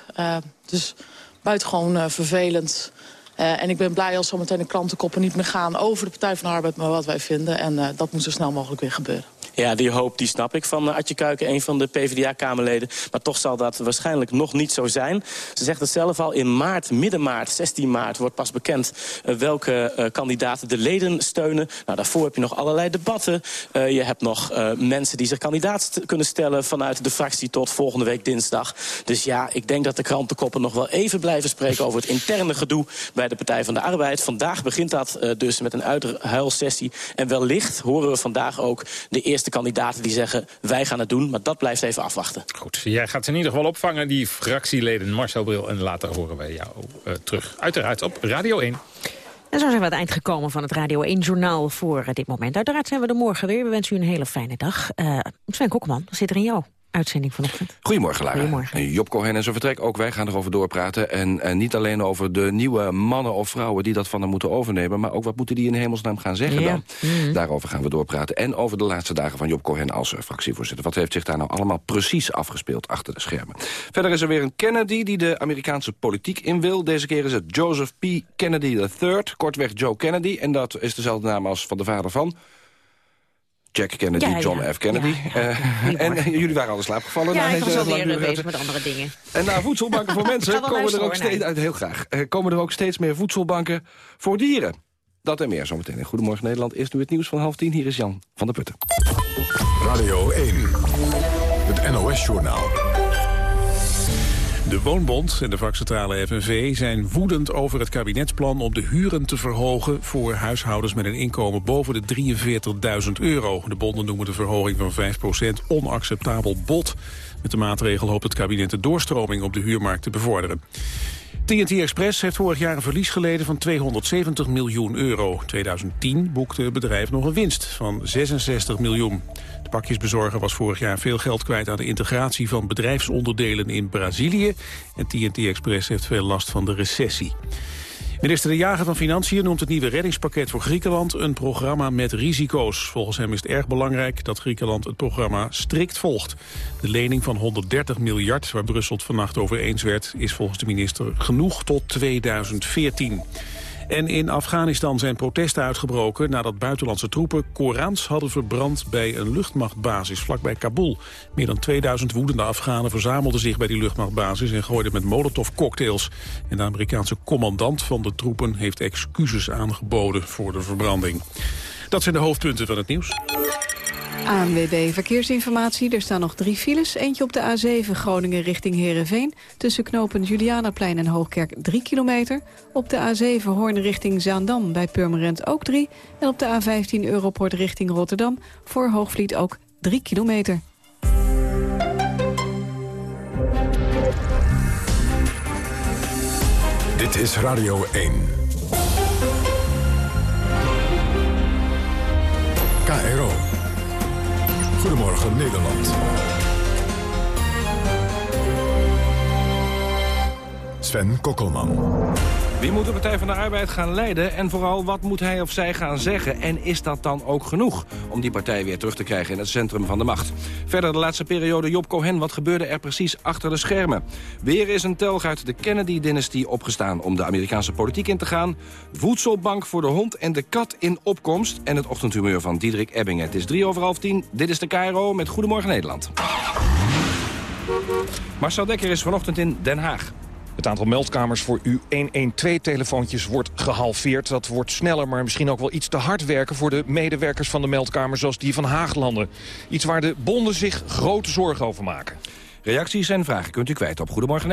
dus buitengewoon vervelend. en ik ben blij als zometeen de krantenkoppen niet meer gaan over de Partij van de Arbeid... maar wat wij vinden. En dat moet zo snel mogelijk weer gebeuren. Ja, die hoop die snap ik van uh, Adje Kuiken, een van de PvdA-kamerleden. Maar toch zal dat waarschijnlijk nog niet zo zijn. Ze zegt het zelf al, in maart, midden maart, 16 maart... wordt pas bekend uh, welke uh, kandidaten de leden steunen. Nou, daarvoor heb je nog allerlei debatten. je hebt nog mensen die zich kandidaat kunnen stellen... vanuit de fractie tot volgende week dinsdag. Dus ja, ik denk dat de krantenkoppen nog wel even blijven spreken... over het interne gedoe bij de Partij van de Arbeid. Vandaag begint dat dus met een uithuilsessie. En wellicht horen we vandaag ook de eerste kandidaten die zeggen... wij gaan het doen, maar dat blijft even afwachten. Goed, jij gaat ze in ieder geval opvangen, die fractieleden Marcel Bril. En later horen wij jou uh, terug. Uiteraard op Radio 1. En zo zijn we aan het eind gekomen van het Radio 1-journaal voor dit moment. Uiteraard zijn we er morgen weer. We wensen u een hele fijne dag. Uh, Sven Kokkeman, wat zit er in jou? Uitzending vanochtend. Goedemorgen, Lara. Goedemorgen. Job Cohen en zijn vertrek, ook wij gaan erover doorpraten. En, en niet alleen over de nieuwe mannen of vrouwen die dat van hem moeten overnemen... maar ook wat moeten die in hemelsnaam gaan zeggen ja. dan. Mm. Daarover gaan we doorpraten. En over de laatste dagen van Job Cohen als fractievoorzitter. Wat heeft zich daar nou allemaal precies afgespeeld achter de schermen? Verder is er weer een Kennedy die de Amerikaanse politiek in wil. Deze keer is het Joseph P. Kennedy III, kortweg Joe Kennedy. En dat is dezelfde naam als van de vader van... Jack Kennedy, ja, John ja. F. Kennedy. Ja, uh, <laughs> en uh, jullie waren al in slaap gevallen. Ja, ik was alweer bezig met andere dingen. En na voedselbanken voor <laughs> mensen komen er ook steeds, uit, heel graag, uh, komen er ook steeds meer voedselbanken voor dieren. Dat en meer zometeen Goedemorgen Nederland. Eerst nu het nieuws van half tien. Hier is Jan van der Putten. Radio 1, het NOS-journaal. De Woonbond en de vakcentrale FNV zijn woedend over het kabinetsplan om de huren te verhogen voor huishoudens met een inkomen boven de 43.000 euro. De bonden noemen de verhoging van 5% onacceptabel bot. Met de maatregel hoopt het kabinet de doorstroming op de huurmarkt te bevorderen. TNT Express heeft vorig jaar een verlies geleden van 270 miljoen euro. 2010 boekte het bedrijf nog een winst van 66 miljoen. Pakjesbezorger was vorig jaar veel geld kwijt aan de integratie van bedrijfsonderdelen in Brazilië. En TNT Express heeft veel last van de recessie. Minister De Jager van Financiën noemt het nieuwe reddingspakket voor Griekenland een programma met risico's. Volgens hem is het erg belangrijk dat Griekenland het programma strikt volgt. De lening van 130 miljard, waar Brussel het vannacht over eens werd, is volgens de minister genoeg tot 2014. En in Afghanistan zijn protesten uitgebroken nadat buitenlandse troepen Korans hadden verbrand bij een luchtmachtbasis vlakbij Kabul. Meer dan 2000 woedende Afghanen verzamelden zich bij die luchtmachtbasis en gooiden met molotovcocktails. En de Amerikaanse commandant van de troepen heeft excuses aangeboden voor de verbranding. Dat zijn de hoofdpunten van het nieuws. ANWB Verkeersinformatie. Er staan nog drie files. Eentje op de A7 Groningen richting Heerenveen. Tussen knopen Julianaplein en Hoogkerk 3 kilometer. Op de A7 Hoorn richting Zaandam bij Purmerend ook 3. En op de A15 Europort richting Rotterdam. Voor Hoogvliet ook 3 kilometer. Dit is Radio 1. KRO. Goedemorgen Nederland. Sven Kokkelman. Wie moet de Partij van de Arbeid gaan leiden en vooral wat moet hij of zij gaan zeggen? En is dat dan ook genoeg om die partij weer terug te krijgen in het centrum van de macht? Verder de laatste periode Job Cohen, wat gebeurde er precies achter de schermen? Weer is een telg uit de Kennedy-dynastie opgestaan om de Amerikaanse politiek in te gaan. Voedselbank voor de hond en de kat in opkomst. En het ochtendhumeur van Diederik Ebbingen. Het is drie over half tien. Dit is de KRO met Goedemorgen Nederland. Marcel Dekker is vanochtend in Den Haag. Het aantal meldkamers voor uw 112-telefoontjes wordt gehalveerd. Dat wordt sneller, maar misschien ook wel iets te hard werken... voor de medewerkers van de meldkamer zoals die van Haaglanden. Iets waar de bonden zich grote zorgen over maken. Reacties en vragen kunt u kwijt op Goedemorgen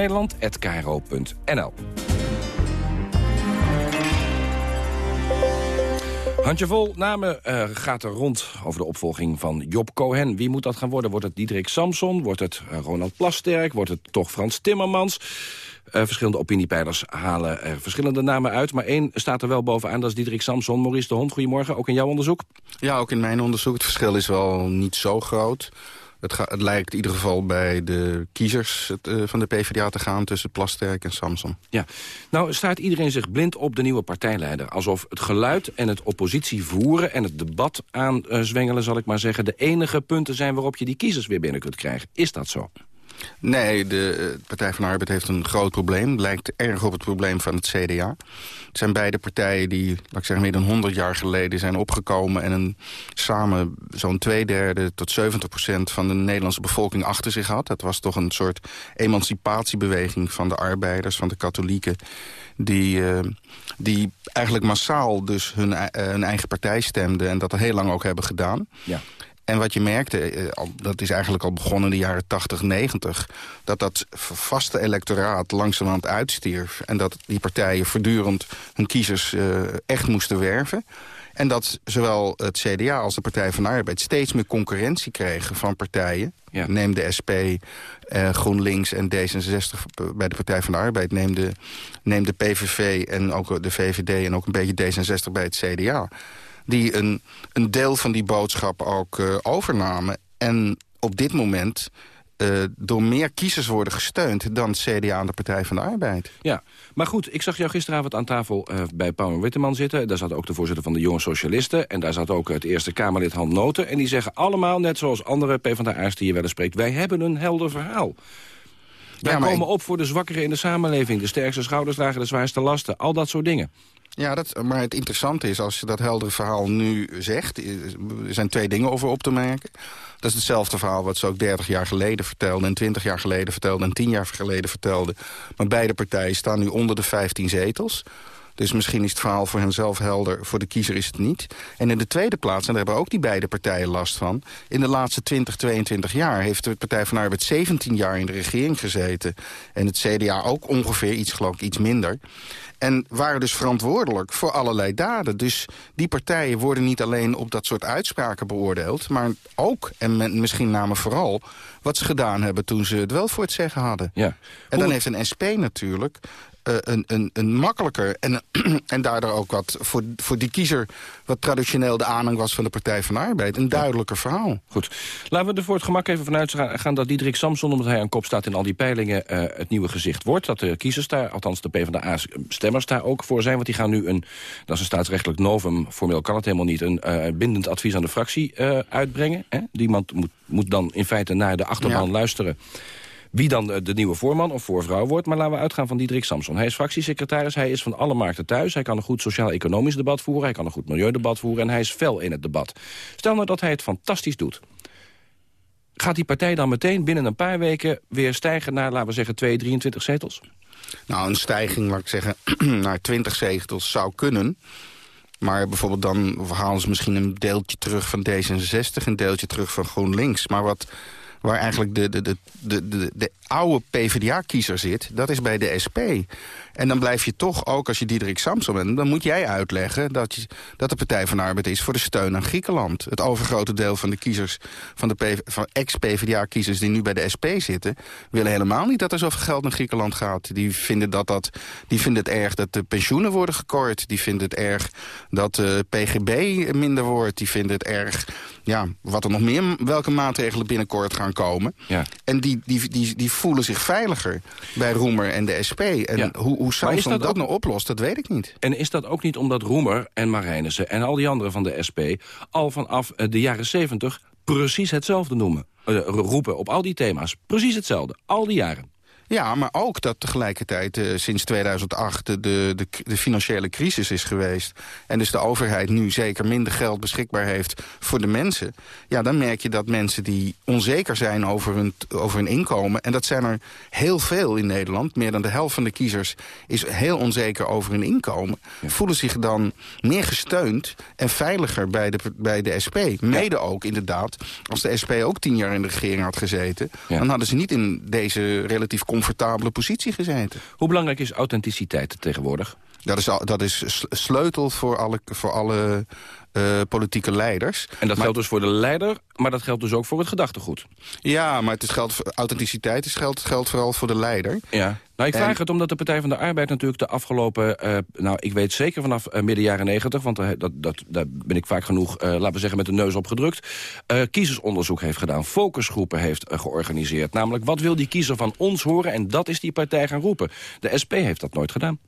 Handjevol namen uh, gaat er rond over de opvolging van Job Cohen. Wie moet dat gaan worden? Wordt het Diederik Samson? Wordt het uh, Ronald Plasterk? Wordt het toch Frans Timmermans? Uh, verschillende opiniepeilers halen er verschillende namen uit. Maar één staat er wel bovenaan, dat is Diederik Samson. Maurice de Hond, goedemorgen. Ook in jouw onderzoek? Ja, ook in mijn onderzoek. Het verschil is wel niet zo groot. Het, het, lijkt in ieder geval bij de kiezers het, uh, van de PvdA te gaan... tussen Plasterk en Samson. Ja, nou staat iedereen zich blind op de nieuwe partijleider. Alsof het geluid en het oppositie voeren en het debat aanzwengelen... zal ik maar zeggen, de enige punten zijn waarop je die kiezers weer binnen kunt krijgen. Is dat zo? Nee, de uh, Partij van de Arbeid heeft een groot probleem. Lijkt erg op het probleem van het CDA. Het zijn beide partijen die, laat ik zeggen, meer dan 100 jaar geleden zijn opgekomen... en een, samen zo'n twee derde tot 70 procent van de Nederlandse bevolking achter zich had. Dat was toch een soort emancipatiebeweging van de arbeiders, van de katholieken... die, uh, die eigenlijk massaal dus hun, uh, hun eigen partij stemden... en dat al heel lang ook hebben gedaan. Ja. En wat je merkte, dat is eigenlijk al begonnen in de jaren 80, 90... dat dat vaste electoraat langzamerhand uitstierf... en dat die partijen voortdurend hun kiezers uh, echt moesten werven... En dat zowel het CDA als de Partij van de Arbeid steeds meer concurrentie kregen van partijen. Ja. Neem de SP, uh, GroenLinks en D66 bij de Partij van de Arbeid. Neem de, neem de PVV en ook de VVD en ook een beetje D66 bij het CDA die een, een deel van die boodschap ook uh, overnamen. En op dit moment uh, door meer kiezers worden gesteund... dan het CDA en de Partij van de Arbeid. Ja, maar goed, ik zag jou gisteravond aan tafel uh, bij Paul Witteman zitten. Daar zat ook de voorzitter van de Jonge Socialisten... en daar zat ook het Eerste Kamerlid Han Noten. En die zeggen allemaal, net zoals andere PvdA'ers die je wel eens spreekt... wij hebben een helder verhaal. Wij Ja, komen ik- op voor de zwakkeren in de samenleving. De sterkste schouders dragen de zwaarste lasten. Al dat soort dingen. Ja, dat, maar het interessante is, als je dat heldere verhaal nu zegt... er zijn twee dingen over op te merken. Dat is hetzelfde verhaal wat ze ook 30 jaar geleden vertelden... en 20 jaar geleden vertelden en 10 jaar geleden vertelden. Maar beide partijen staan nu onder de 15 zetels. Dus misschien is het verhaal voor henzelf helder, voor de kiezer is het niet. En in de tweede plaats, en daar hebben ook die beide partijen last van... in de laatste 20, 22 jaar heeft de Partij van de Arbeid 17 jaar in de regering gezeten. En het CDA ook ongeveer, iets geloof ik, iets minder. En waren dus verantwoordelijk voor allerlei daden. Dus die partijen worden niet alleen op dat soort uitspraken beoordeeld... maar ook, en misschien namen vooral, wat ze gedaan hebben... toen ze het wel voor het zeggen hadden. Ja. En dan heeft een SP natuurlijk een, een, een makkelijker... en, <clears throat> en daardoor ook wat voor, voor die kiezer... wat traditioneel de aanhang was van de Partij van de Arbeid... een duidelijker verhaal. Goed. Laten we er voor het gemak even vanuit gaan- dat Diederik Samson... omdat hij aan kop staat in al die peilingen, eh, het nieuwe gezicht wordt. Dat de kiezers daar, althans de PvdA-stemmers daar ook voor zijn. Want die gaan nu een, dat is een staatsrechtelijk novum... formeel kan het helemaal niet, een eh, bindend advies aan de fractie eh, uitbrengen. Hè? Die man moet, moet dan in feite naar de achterban Ja. luisteren... Wie dan eh, de nieuwe voorman of voorvrouw wordt. Maar laten we uitgaan van Diederik Samson. Hij is fractiesecretaris, hij is van alle markten thuis. Hij kan een goed sociaal-economisch debat voeren. Hij kan een goed milieudebat voeren. En hij is fel in het debat. Stel nou dat hij het fantastisch doet. Gaat die partij dan meteen binnen een paar weken weer stijgen naar, laten we zeggen, 2, 23 zetels? Nou, een stijging, laat ik zeggen, <clears throat> naar 20 zetels zou kunnen. Maar bijvoorbeeld dan halen ze misschien een deeltje terug van D66... een deeltje terug van GroenLinks. Maar wat, waar eigenlijk de, de, de, de, de, oude PvdA-kiezer zit, dat is bij de SP. En dan blijf je toch, ook als je Diederik Samson bent... dan moet jij uitleggen dat, je, dat de Partij van de Arbeid is... voor de steun aan Griekenland. Het overgrote deel van de kiezers, van de ex-PvdA-kiezers... die nu bij de SP zitten, willen helemaal niet dat er zoveel geld naar Griekenland gaat. Die vinden, dat dat, die vinden het erg dat de pensioenen worden gekort. Die vinden het erg dat de PGB minder wordt. Die vinden het erg, ja, wat er nog meer... welke maatregelen binnenkort gaan komen. Ja. En die, die, die, die voelen zich veiliger bij Roemer en de SP. En Ja. hoe, hoe Samson dat dat, ook- nou oplost, dat weet ik niet. En is dat ook niet omdat Roemer en Marijnissen en al die anderen van de SP... al vanaf eh, de jaren 70 precies hetzelfde noemen? eh, roepen op al die thema's. Precies hetzelfde. Al die jaren. Ja, maar ook dat tegelijkertijd eh, sinds 2008 de, de, de, financiële crisis is geweest. En dus de overheid nu zeker minder geld beschikbaar heeft voor de mensen. Ja, dan merk je dat mensen die onzeker zijn over hun, over hun inkomen... en dat zijn er heel veel in Nederland. Meer dan de helft van de kiezers is heel onzeker over hun inkomen. Voelen zich dan meer gesteund en veiliger bij de, bij de SP. Mede ook inderdaad, als de SP ook tien jaar in de regering had gezeten... Ja. dan hadden ze niet in deze relatief comfortabele positie gezeten. Hoe belangrijk is authenticiteit tegenwoordig? Dat is, dat is sleutel voor alle, voor alle eh, politieke leiders. En dat Maar- geldt dus voor de leider, maar dat geldt dus ook voor het gedachtegoed. Ja, maar het is geld, authenticiteit is geld, geldt vooral voor de leider. Ja. Nou, ik En- vraag het omdat de Partij van de Arbeid natuurlijk de afgelopen... eh, nou, ik weet zeker vanaf eh, midden jaren negentig... want dat, dat, daar ben ik vaak genoeg, laten we zeggen, met de neus op gedrukt... kiezersonderzoek heeft gedaan, focusgroepen heeft georganiseerd. Namelijk, wat wil die kiezer van ons horen? En dat is die partij gaan roepen. De SP heeft dat nooit gedaan.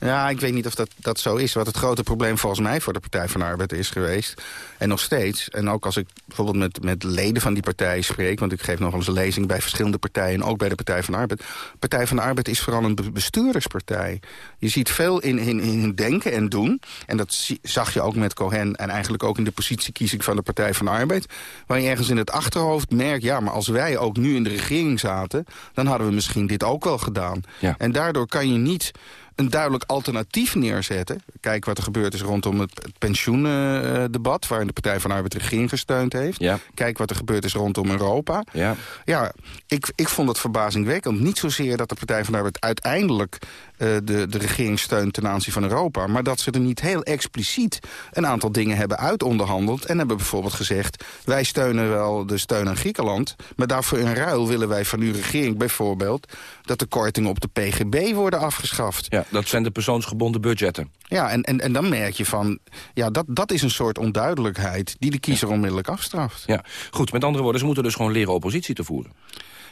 Ja, ik weet niet of dat, dat zo is. Wat het grote probleem volgens mij voor de Partij van de Arbeid is geweest... en nog steeds, en ook als ik bijvoorbeeld met, met leden van die partij spreek... want ik geef nog eens een lezing bij verschillende partijen... en ook bij de Partij van de Arbeid. Partij van de Arbeid is vooral een bestuurderspartij. Je ziet veel in, in, in hun denken en doen. En dat zag je ook met Cohen en eigenlijk ook in de positiekiezing van de Partij van de Arbeid. Waar je ergens in het achterhoofd merkt... ja, maar als wij ook nu in de regering zaten... dan hadden we misschien dit ook wel gedaan. Ja. En daardoor kan je niet een duidelijk alternatief neerzetten. Kijk wat er gebeurd is rondom het, het pensioendebat... waarin de Partij van Arbeid de regering gesteund heeft. Ja. Kijk wat er gebeurd is rondom Europa. Ja. Ja, ik, ik vond het verbazingwekkend. Niet zozeer dat de Partij van de Arbeid uiteindelijk uh, de, de regering steunt ten aanzien van Europa... maar dat ze er niet heel expliciet een aantal dingen hebben uitonderhandeld... en hebben bijvoorbeeld gezegd... wij steunen wel de steun aan Griekenland... maar daarvoor in ruil willen wij van uw regering bijvoorbeeld... dat de kortingen op de PGB worden afgeschaft. Ja, dat zijn de persoonsgebonden budgetten. Ja, en, en, en dan merk je van... ja, dat, dat is een soort onduidelijkheid die de kiezer onmiddellijk afstraft. Ja, goed. Met andere woorden, ze moeten dus gewoon leren oppositie te voeren.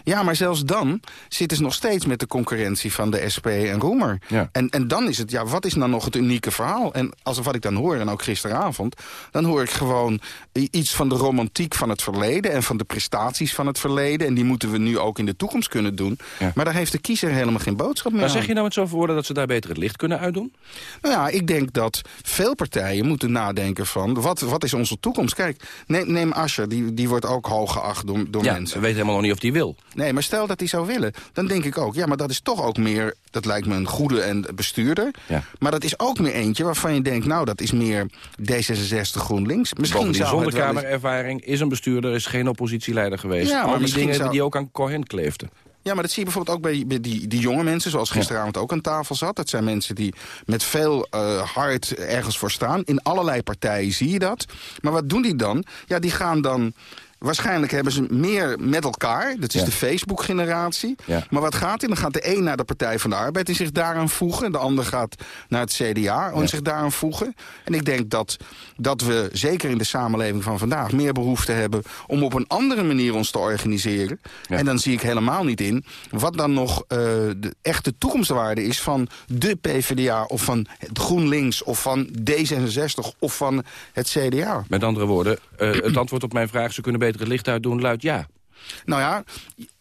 Ja, maar zelfs dan zitten ze nog steeds met de concurrentie van de SP en Roemer. Ja. En, en dan is het, ja, wat is nou nog het unieke verhaal? En als wat ik dan hoor, en ook gisteravond... dan hoor ik gewoon iets van de romantiek van het verleden... en van de prestaties van het verleden. En die moeten we nu ook in de toekomst kunnen doen. Ja. Maar daar heeft de kiezer helemaal geen boodschap meer Maar aan. zeg je nou met zoveel woorden dat ze daar beter het licht kunnen uitdoen? Nou ja, ik denk dat veel partijen moeten nadenken van... wat, wat is onze toekomst? Kijk, neem, neem Asscher, die, die wordt ook hoog geacht door, door ja, mensen. we weten helemaal nog niet of die wil. Nee, maar stel dat hij zou willen, dan denk ik ook... ja, maar dat is toch ook meer, dat lijkt me een goede en bestuurder... Ja. maar dat is ook meer eentje waarvan je denkt... nou, dat is meer D66 GroenLinks. Misschien zou zonder kamerervaring is een bestuurder... is geen oppositieleider geweest. Ja, maar Al die misschien dingen zou- die ook aan Cohen kleefden. Ja, maar dat zie je bijvoorbeeld ook bij, bij die, die jonge mensen... zoals gisteravond ook aan tafel zat. Dat zijn mensen die met veel eh, hard ergens voor staan. In allerlei partijen zie je dat. Maar wat doen die dan? Ja, die gaan dan... Waarschijnlijk hebben ze meer met elkaar. Dat is Ja. de Facebook-generatie. Ja. Maar wat gaat hij? Dan gaat de een naar de Partij van de Arbeid en zich daaraan voegen. De ander gaat naar het CDA en Ja. zich daaraan voegen. En ik denk dat, dat we, zeker in de samenleving van vandaag... meer behoefte hebben om op een andere manier ons te organiseren. En dan zie ik helemaal niet in wat dan nog eh, de echte toekomstwaarde is... van de PvdA of van het GroenLinks of van D66 of van het CDA. Met andere woorden, eh, het antwoord op mijn vraag... ze kunnen beter het licht uitdoen, luidt ja. Nou ja,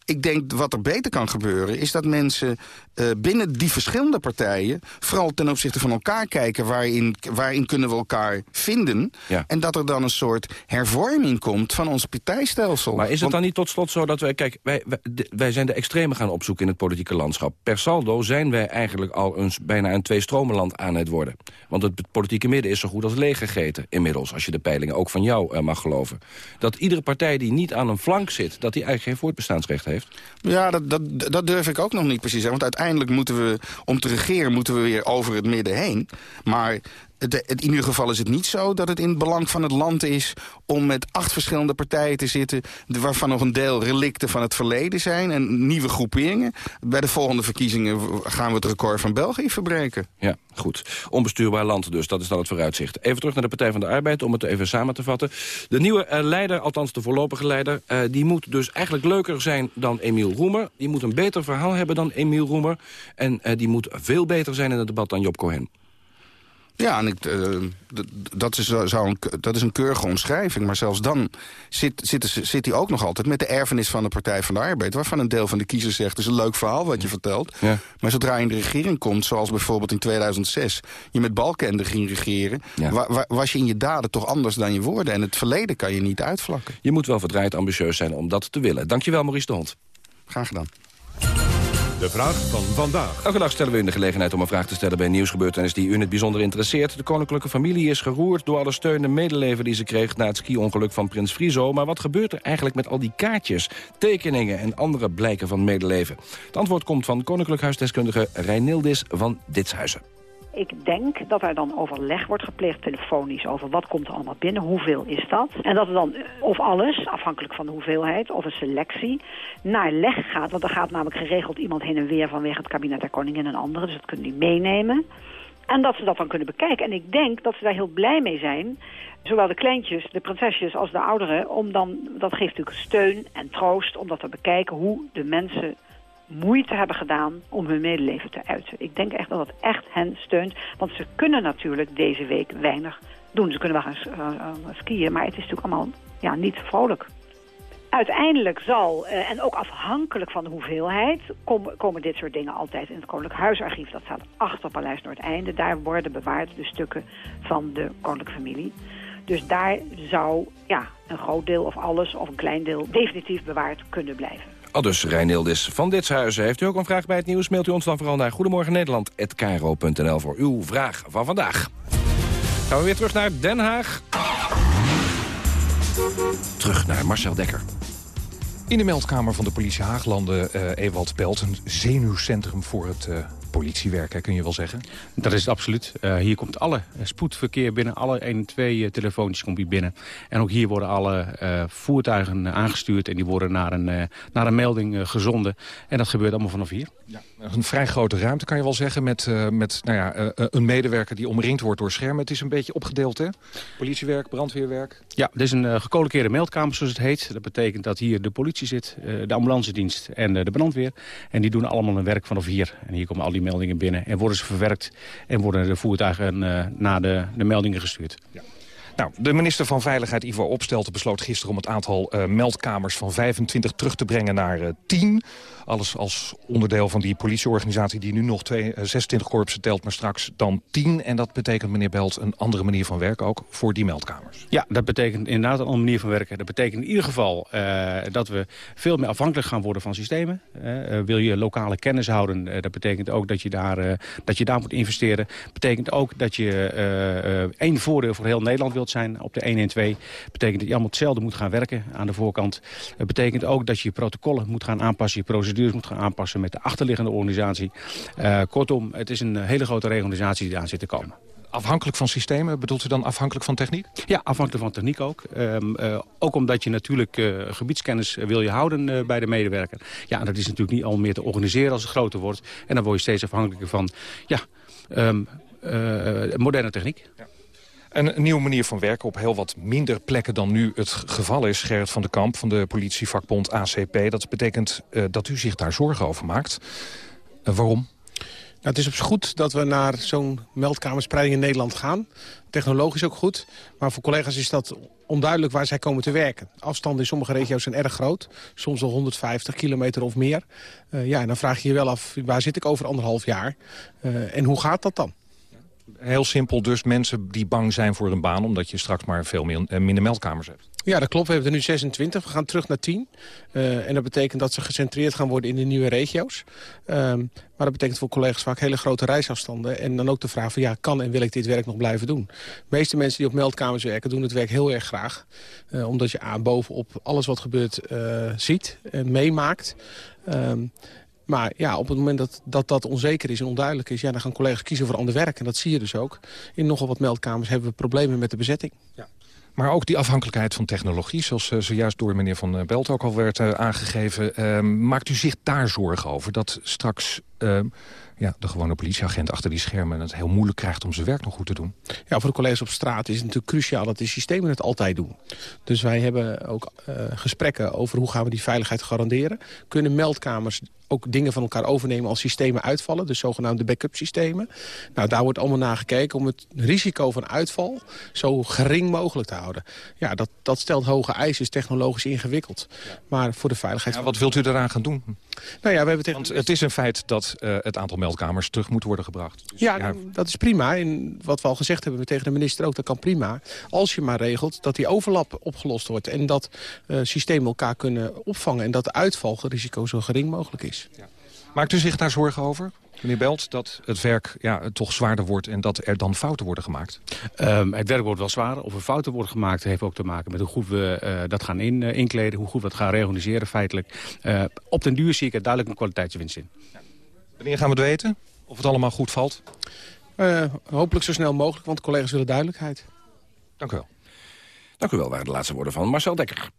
ik denk wat er beter kan gebeuren... is dat mensen eh, binnen die verschillende partijen... vooral ten opzichte van elkaar kijken... waarin, waarin kunnen we elkaar vinden... Ja. en dat er dan een soort hervorming komt van ons partijstelsel. Maar is het Want- dan niet tot slot zo dat wij... Kijk, wij, wij, zijn de extreme gaan opzoeken in het politieke landschap. Per saldo zijn wij eigenlijk al een, bijna een twee-stromenland aan het worden. Want het politieke midden is zo goed als leeggegeten inmiddels... als je de peilingen ook van jou eh, mag geloven. Dat iedere partij die niet aan een flank zit... dat die eigenlijk geen voortbestaansrecht heeft. Ja, dat, dat, dat durf ik ook nog niet precies. Hè? Want uiteindelijk moeten we, om te regeren, moeten we weer over het midden heen. Maar in ieder geval is het niet zo dat het in het belang van het land is... om met acht verschillende partijen te zitten... waarvan nog een deel relicten van het verleden zijn... en nieuwe groeperingen. Bij de volgende verkiezingen gaan we het record van België verbreken. Ja, goed. Onbestuurbaar land dus, dat is dan het vooruitzicht. Even terug naar de Partij van de Arbeid, om het even samen te vatten. De nieuwe eh, leider, althans de voorlopige leider... eh, die moet dus eigenlijk leuker zijn dan Emiel Roemer. Die moet een beter verhaal hebben dan Emiel Roemer. En eh, die moet veel beter zijn in het debat dan Job Cohen. Ja, en ik, eh, dat, is, zou een, dat is een keurige omschrijving. Maar zelfs dan zit, zit, zit hij ook nog altijd met de erfenis van de Partij van de Arbeid... waarvan een deel van de kiezers zegt, het is een leuk verhaal wat je vertelt. Ja. Maar zodra je in de regering komt, zoals bijvoorbeeld in 2006... je met Balkenende ging regeren... Ja. wa- wa- was je in je daden toch anders dan je woorden. En het verleden kan je niet uitvlakken. Je moet wel verdraaid ambitieus zijn om dat te willen. Dankjewel, Maurice de Hond. Graag gedaan. De vraag van vandaag. Elke dag stellen we u de gelegenheid om een vraag te stellen bij een nieuwsgebeurtenis die u in het bijzonder interesseert. De koninklijke familie is geroerd door alle steun en medeleven die ze kreeg na het ski-ongeluk van prins Friso. Maar wat gebeurt er eigenlijk met al die kaartjes, tekeningen en andere blijken van medeleven? Het antwoord komt van koninklijk huisdeskundige Reinildis van Ditshuizen. Ik denk dat er dan overleg wordt gepleegd telefonisch over wat komt er allemaal binnen, hoeveel is dat. En dat er dan, eh, of alles, afhankelijk van de hoeveelheid, of een selectie, naar leg gaat. Want er gaat namelijk geregeld iemand heen en weer vanwege het kabinet der koningin en anderen. Dus dat kunnen die meenemen. En dat ze dat dan kunnen bekijken. En ik denk dat ze daar heel blij mee zijn. Zowel de kleintjes, de prinsesjes als de ouderen. Om dan, dat geeft natuurlijk steun en troost om dat te bekijken hoe de mensen moeite hebben gedaan om hun medeleven te uiten. Ik denk echt dat het echt hen steunt. Want ze kunnen natuurlijk deze week weinig doen. Ze kunnen wel gaan uh, skiën, maar het is natuurlijk allemaal ja, niet vrolijk. Uiteindelijk zal, uh, en ook afhankelijk van de hoeveelheid... Kom, komen dit soort dingen altijd in het Koninklijk Huisarchief. Dat staat achter Paleis Noordeinde. Daar worden bewaard de stukken van de koninklijke familie. Dus daar zou ja, een groot deel of alles of een klein deel definitief bewaard kunnen blijven. Al dus Rijnildis van Ditshuizen. Heeft u ook een vraag bij het nieuws? Mailt u ons dan vooral naar goedemorgennederland.kro.nl voor uw vraag van vandaag. Gaan we weer terug naar Den Haag. Terug naar Marcel Dekker. In de meldkamer van de politie Haaglanden, uh, Ewald Belt... een zenuwcentrum voor het uh, politiewerk, kun je wel zeggen? Dat is het absoluut. Uh, hier komt alle spoedverkeer binnen. Alle 1 en 2 telefoontjes komt hier binnen. En ook hier worden alle uh, voertuigen aangestuurd... en die worden naar een, naar een melding gezonden. En dat gebeurt allemaal vanaf hier. Ja. Een vrij grote ruimte, kan je wel zeggen, met, met nou ja, een medewerker die omringd wordt door schermen. Het is een beetje opgedeeld, hè? Politiewerk, brandweerwerk. Ja, dit is een gecolloqueerde meldkamer, zoals het heet. Dat betekent dat hier de politie zit, de ambulance dienst en de brandweer. En die doen allemaal een werk vanaf hier. En hier komen al die meldingen binnen en worden ze verwerkt... en worden de voertuigen uh, naar de, de meldingen gestuurd. Ja. Nou, de minister van Veiligheid Ivo Opstelten besloot gisteren om het aantal uh, meldkamers van 25 terug te brengen naar uh, 10. Alles als onderdeel van die politieorganisatie die nu nog twee, uh, 26 korpsen telt, maar straks dan 10. En dat betekent, meneer Belt, een andere manier van werken ook voor die meldkamers. Ja, dat betekent inderdaad een andere manier van werken. Dat betekent in ieder geval uh, dat we veel meer afhankelijk gaan worden van systemen. Uh, wil je lokale kennis houden, dat betekent ook dat je daar, dat je daar moet investeren. Betekent ook dat je één voordeel voor heel Nederland wilt zijn op de 112. Dat betekent dat je allemaal hetzelfde moet gaan werken aan de voorkant. Dat betekent ook dat je je protocollen moet gaan aanpassen, je procedures moet gaan aanpassen met de achterliggende organisatie. Uh, kortom, het is een hele grote reorganisatie die aan zit te komen. Afhankelijk van systemen, bedoelt u dan afhankelijk van techniek? Ja, afhankelijk van techniek ook. Um, uh, ook omdat je natuurlijk uh, gebiedskennis wil je houden uh, bij de medewerker. Ja, en dat is natuurlijk niet al meer te organiseren als het groter wordt. En dan word je steeds afhankelijker van ja, um, moderne techniek. Ja. Een nieuwe manier van werken op heel wat minder plekken dan nu het geval is. Gerrit van de Kamp van de politievakbond ACP. Dat betekent uh, dat u zich daar zorgen over maakt. Uh, waarom? Nou, het is op zich goed dat we naar zo'n meldkamerspreiding in Nederland gaan. Technologisch ook goed. Maar voor collega's is dat onduidelijk waar zij komen te werken. Afstanden in sommige regio's zijn erg groot. Soms wel 150 kilometer of meer. Uh, ja, en dan vraag je je wel af, waar zit ik over anderhalf jaar? En hoe gaat dat dan? Heel simpel dus mensen die bang zijn voor een baan... omdat je straks maar veel meer, minder meldkamers hebt. Ja, dat klopt. We hebben er nu 26. We gaan terug naar 10. Uh, en dat betekent dat ze gecentreerd gaan worden in de nieuwe regio's. Um, maar dat betekent voor collega's vaak hele grote reisafstanden. En dan ook de vraag van ja, kan en wil ik dit werk nog blijven doen? De meeste mensen die op meldkamers werken doen het werk heel erg graag. Uh, omdat je aan bovenop alles wat gebeurt ziet en meemaakt. Um, maar ja, op het moment dat, dat dat onzeker is en onduidelijk is... Ja, dan gaan collega's kiezen voor ander werk. En dat zie je dus ook. In nogal wat meldkamers hebben we problemen met de bezetting. Ja. Maar ook die afhankelijkheid van technologie, zoals uh, zojuist door meneer Van Belt ook al werd uh, aangegeven. Uh, maakt u zich daar zorgen over dat straks ja, de gewone politieagent achter die schermen het heel moeilijk krijgt om zijn werk nog goed te doen? Ja, voor de collega's op straat is het natuurlijk cruciaal dat die systemen het altijd doen. Dus wij hebben ook gesprekken over hoe gaan we die veiligheid garanderen. Kunnen meldkamers ook dingen van elkaar overnemen als systemen uitvallen. Dus zogenaamde backup systemen. Nou, daar wordt allemaal naar gekeken om het risico van uitval zo gering mogelijk te houden. Ja, dat, dat stelt hoge eisen, is technologisch ingewikkeld. Maar voor de veiligheid... Ja, wat wilt u eraan gaan doen? Nou ja, we hebben tegen... Want het is een feit dat uh, het aantal meldkamers terug moet worden gebracht. Dus ja, ja, dat is prima. En wat we al gezegd hebben tegen de minister ook, dat kan prima. Als je maar regelt dat die overlap opgelost wordt. En dat uh, systemen elkaar kunnen opvangen. En dat de uitvalrisico zo gering mogelijk is. Ja. Maakt u zich daar zorgen over? Meneer Belt, dat het werk ja, toch zwaarder wordt en dat er dan fouten worden gemaakt? Um, het werk wordt wel zwaarder. Of er fouten worden gemaakt heeft ook te maken met hoe goed we uh, dat gaan in, uh, inkleden. Hoe goed we het gaan reorganiseren feitelijk. Uh, op den duur zie ik er duidelijk een kwaliteitswinst in. Ja. Wanneer gaan we het weten? Of het allemaal goed valt? hopelijk zo snel mogelijk, want collega's willen duidelijkheid. Dank u wel. Dank u wel, waren de laatste woorden van Marcel Dekker.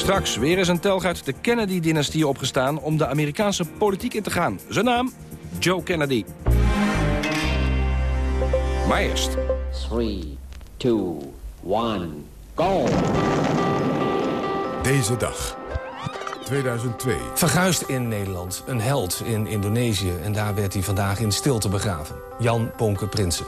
Straks weer eens een telg uit de Kennedy-dynastie opgestaan... om de Amerikaanse politiek in te gaan. Zijn naam? Joe Kennedy. Maar eerst... 3, 2, 1, go! Deze dag, 2002. Verguisd in Nederland, een held in Indonesië. En daar werd hij vandaag in stilte begraven. Jan Ponke Prinsen.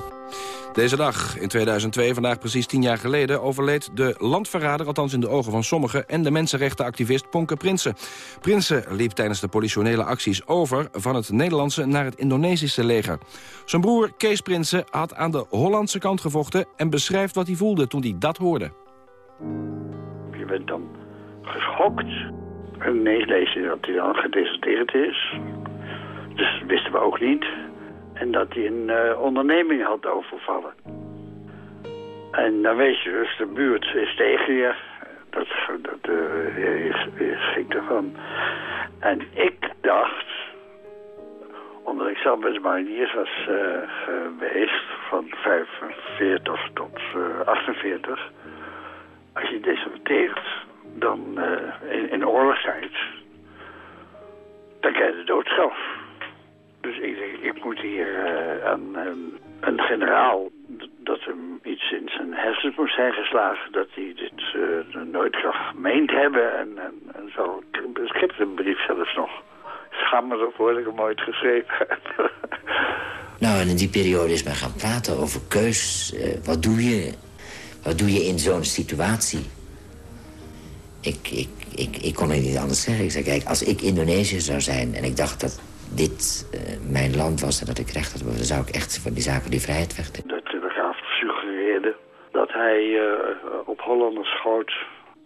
Deze dag, in 2002, vandaag precies tien jaar geleden... overleed de landverrader, althans in de ogen van sommigen... en de mensenrechtenactivist Ponke Prinsen. Prinsen liep tijdens de politionele acties over... van het Nederlandse naar het Indonesische leger. Zijn broer Kees Prinsen had aan de Hollandse kant gevochten... en beschrijft wat hij voelde toen hij dat hoorde. Je bent dan geschokt. En ineens lees je dat hij dan gedeserteerd is. Dus dat wisten we ook niet. En dat hij een uh, onderneming had overvallen. En dan weet je dus, de buurt is tegen je. Dat, dat je, je schrikt ervan. En ik dacht, omdat ik zelf bij de mariniers was uh, geweest, van 45 tot 48. Als je deserteert, dan in, in oorlogstijd, dan krijg je de doodstraf. Dus ik denk, ik moet hier uh, aan um, een generaal dat hem iets in zijn hersens moest zijn geslagen. Dat hij dit uh, nooit zou gemeend hebben. En, en, zo. Ik heb een brief zelfs nog. Schaam me ervoor dat ik hem ooit geschreven heb. <laughs> nou, en in die periode is men gaan praten over keus. Uh, wat doe je? Wat doe je in zo'n situatie? Ik, ik, ik, ik kon het niet anders zeggen. Ik zei, kijk, als ik Indonesië zou zijn... en ik dacht dat dit uh, mijn land was en dat ik recht had... dan zou ik echt voor die zaken die vrijheid vechten. De telegraaf suggereerde dat hij uh, op Hollanders schoot...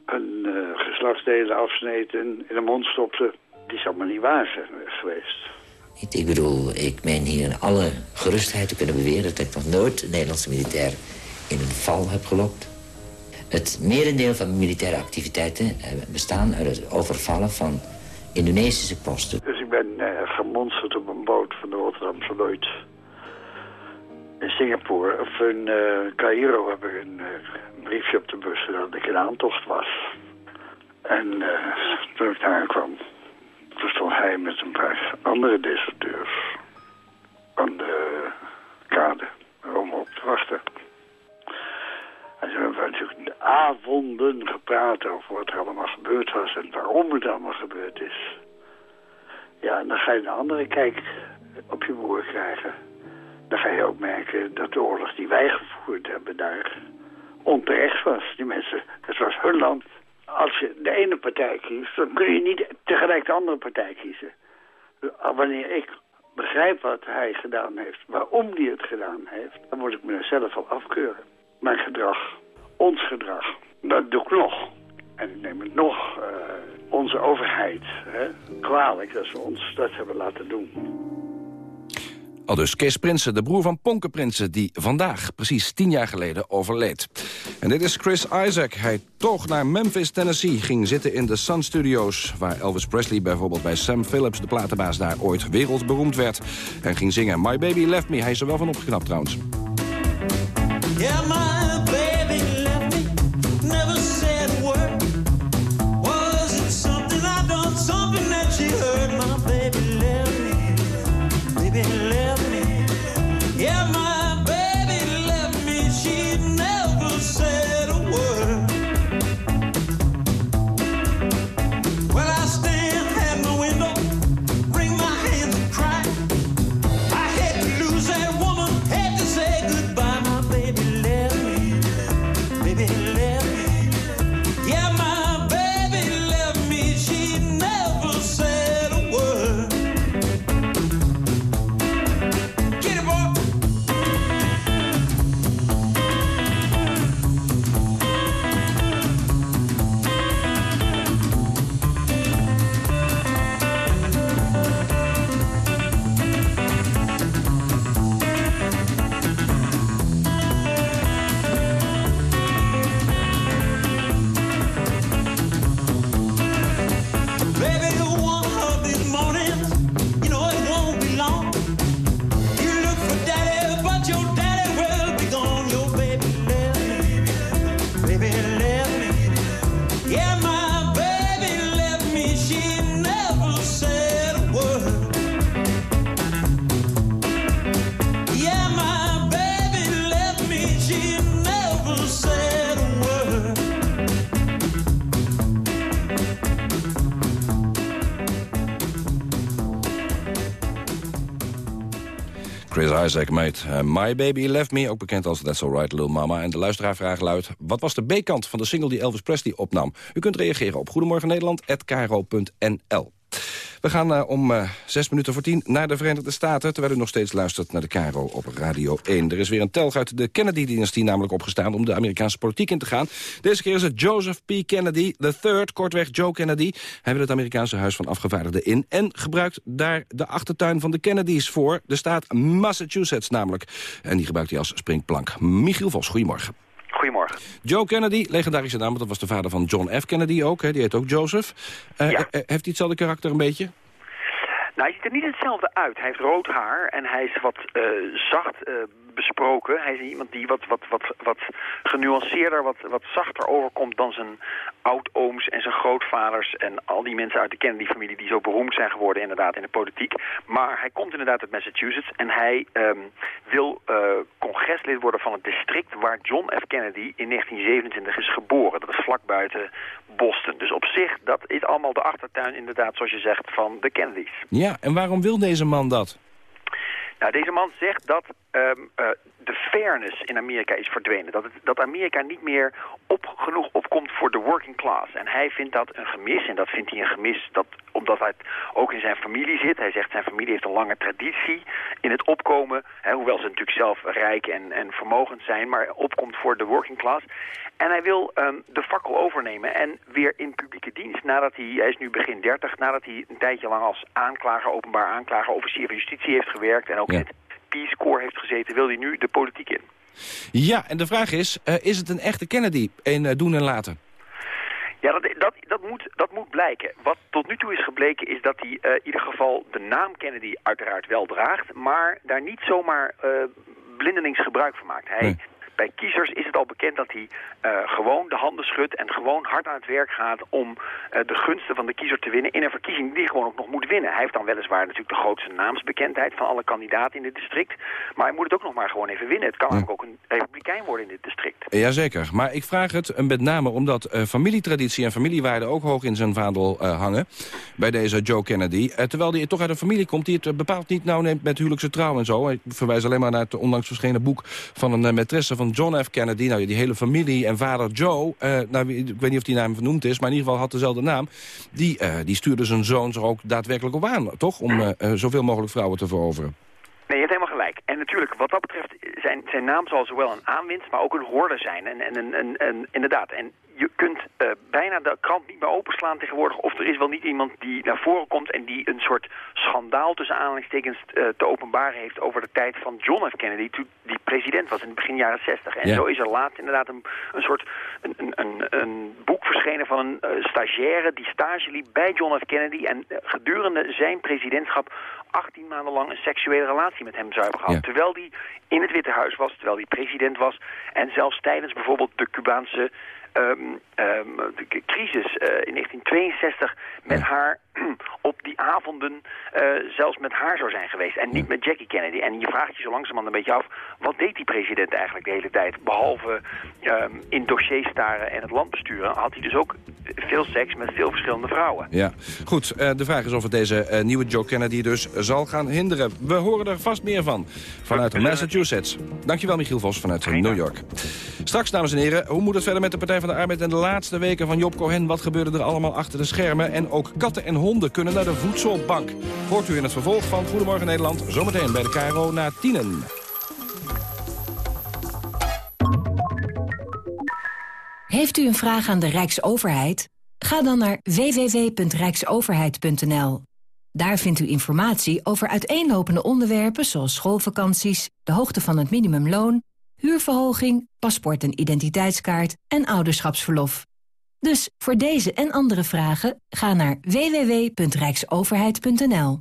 een uh, geslachtsdelen afsneed en in de mond stopte. Die zou maar niet waar zijn geweest. Ik bedoel, ik meen hier in alle gerustheid te kunnen beweren... dat ik nog nooit een Nederlandse militair in een val heb gelokt. Het merendeel van militaire activiteiten bestaan uit het overvallen van Indonesische posten. Dus ik ben gemonsterd op een boot van de Rotterdamse Lloyd. In Singapore, of in uh, Cairo heb ik een uh, briefje op de bus dat ik in aantocht was. En toen ik daar kwam, toen stond hij met een paar andere deserteurs aan de kade om op te wachten. En toen hebben natuurlijk de avonden gepraat over wat er allemaal gebeurd was en waarom het allemaal gebeurd is. Ja, en dan ga je een andere kijk op je boer krijgen. Dan ga je ook merken dat de oorlog die wij gevoerd hebben daar onterecht was. Die mensen, het was hun land. Als je de ene partij kiest, dan kun je niet tegelijk de andere partij kiezen. Wanneer ik begrijp wat hij gedaan heeft, waarom hij het gedaan heeft, dan moet ik mezelf al afkeuren. Mijn gedrag, ons gedrag, dat doe ik nog. En ik neem het nog uh, onze overheid hè, kwalijk dat ze ons dat hebben laten doen. Al dus Kees Prinsen, de broer van Ponke Prinsen... die vandaag, precies tien jaar geleden, overleed. En dit is Chris Isaac. Hij toog naar Memphis, Tennessee, ging zitten in de Sun Studios... waar Elvis Presley bijvoorbeeld bij Sam Phillips, de platenbaas... daar ooit wereldberoemd werd. En ging zingen My Baby Left Me. Hij is er wel van opgeknapt trouwens. Yeah, my Isaac uh, My Baby Left Me, ook bekend als That's Alright Little Mama. En de luisteraarvraag luidt, wat was de B-kant van de single die Elvis Presley opnam? U kunt reageren op Goedemorgen Nederland@kro.nl. We gaan uh, om uh, zes minuten voor tien naar de Verenigde Staten... terwijl u nog steeds luistert naar de Caro op Radio 1. Er is weer een telg uit de Kennedy-dynastie namelijk opgestaan... om de Amerikaanse politiek in te gaan. Deze keer is het Joseph P. Kennedy III, kortweg Joe Kennedy. Hij wil het Amerikaanse Huis van Afgevaardigden in... en gebruikt daar de achtertuin van de Kennedys voor. De staat Massachusetts namelijk. En die gebruikt hij als springplank. Michiel Vos, goedemorgen. Goedemorgen. Joe Kennedy, legendarische naam, want dat was de vader van John F. Kennedy ook. Hè, die heet ook Joseph. Uh, Ja. eh, Heeft hij hetzelfde karakter een beetje? Nou, hij ziet er niet hetzelfde uit. Hij heeft rood haar en hij is wat eh, zacht eh, besproken. Hij is iemand die wat, wat, wat, wat genuanceerder, wat, wat zachter overkomt dan zijn oud-ooms en zijn grootvaders en al die mensen uit de Kennedy-familie die zo beroemd zijn geworden inderdaad in de politiek. Maar hij komt inderdaad uit Massachusetts en hij ehm, wil eh, congreslid worden van het district waar John F. Kennedy in 1927 is geboren. Dat is vlak buiten Boston. Dus op zich, dat is allemaal de achtertuin inderdaad, zoals je zegt, van de Kennedys. Ja, en waarom wil deze man dat? Nou, deze man zegt dat ehm, eh, de fairness in Amerika is verdwenen. Dat, het, dat Amerika niet meer op, genoeg opkomt voor de working class. En hij vindt dat een gemis. En dat vindt hij een gemis dat, omdat hij ook in zijn familie zit. Hij zegt zijn familie heeft een lange traditie in het opkomen. Hè, hoewel ze natuurlijk zelf rijk en, en vermogend zijn. Maar opkomt voor de working class. En hij wil ehm, de fakkel overnemen en weer in publieke dienst. Nadat hij, hij is nu begin 30, nadat hij een tijdje lang als aanklager, openbaar aanklager, officier van justitie heeft gewerkt. En ook in het Peace Corps heeft gezeten, wil hij nu de politiek in. Ja, en de vraag is, eh, is het een echte Kennedy in eh, doen en laten? Ja, dat, dat, dat, moet, dat moet blijken. Wat tot nu toe is gebleken is dat hij eh, in ieder geval de naam Kennedy uiteraard wel draagt, maar daar niet zomaar blindelings gebruik van maakt. Hij, Bij kiezers is het al bekend dat hij eh, gewoon de handen schudt en gewoon hard aan het werk gaat om eh, de gunsten van de kiezer te winnen in een verkiezing die hij gewoon ook nog moet winnen. Hij heeft dan weliswaar natuurlijk de grootste naamsbekendheid van alle kandidaten in dit district, maar hij moet het ook nog maar gewoon even winnen. Het kan namelijk ook een republikein worden in dit district. Jazeker, maar ik vraag het eh, met name omdat familietraditie en familiewaarden ook hoog in zijn vaandel hangen. Bij deze Joe Kennedy. Terwijl hij toch uit een familie komt die het bepaald niet nauw neemt met huwelijkse trouw en zo. Ik verwijs alleen maar naar het onlangs verschenen boek van een uh, maîtresse van John F. Kennedy. Nou, die hele familie en vader Joe, uh, nou, ik weet niet of die naam vernoemd is, maar in ieder geval had dezelfde naam. Die, uh, die stuurde zijn zoon er ook daadwerkelijk op aan, toch? Om uh, zoveel mogelijk vrouwen te veroveren. Nee, je hebt helemaal gelijk. En natuurlijk, wat dat betreft, zijn, zijn naam zal zowel een aanwinst, maar ook een horde zijn. En, en, en, en inderdaad, en je kunt uh, bijna de krant niet meer openslaan tegenwoordig... of er is wel niet iemand die naar voren komt en die een soort schandaal tussen aanhalingstekens uh, te openbaren heeft... over de tijd van John F. Kennedy, toen die president was in het begin jaren 60. En ja. zo is er laat inderdaad een, een soort een, een, een boek verschenen van een uh, stagiaire... die stage liep bij John F. Kennedy en gedurende zijn presidentschap 18 maanden lang een seksuele relatie met hem zou hebben gehad. Ja. Terwijl hij in het Witte Huis was, terwijl hij president was. En zelfs tijdens bijvoorbeeld de Cubaanse um, um, de crisis uh, in 1962 met ja. haar <clears throat> op die avonden uh, zelfs met haar zou zijn geweest. En niet met Jackie Kennedy. En je vraagt je zo langzamerhand een beetje af... wat deed die president eigenlijk de hele tijd? Behalve um, in dossiers staren en het land besturen... had hij dus ook veel seks met veel verschillende vrouwen. Ja, goed. Uh, de vraag is of het deze uh, nieuwe Joe Kennedy dus zal gaan hinderen. We horen er vast meer van. Vanuit Massachusetts. Dankjewel Michiel Vos vanuit New York. Straks, dames en heren, hoe moet het verder met de Partij van de Arbeid... en de laatste weken van Job Cohen? Wat gebeurde er allemaal achter de schermen? En ook katten en honden kunnen naar de voedselbank. Hoort u in het vervolg van Goedemorgen Nederland... zometeen bij de KRO na tienen. Heeft u een vraag aan de Rijksoverheid? Ga dan naar www.rijksoverheid.nl. Daar vindt u informatie over uiteenlopende onderwerpen zoals schoolvakanties, de hoogte van het minimumloon, huurverhoging, paspoort en identiteitskaart en ouderschapsverlof. Dus voor deze en andere vragen ga naar www.rijksoverheid.nl.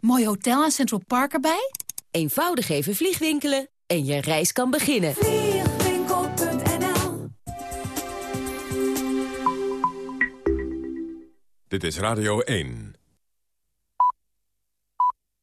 Mooi hotel en Central Park erbij? Eenvoudig even vliegwinkelen en je reis kan beginnen. Vliegwinkel.nl Dit is Radio 1.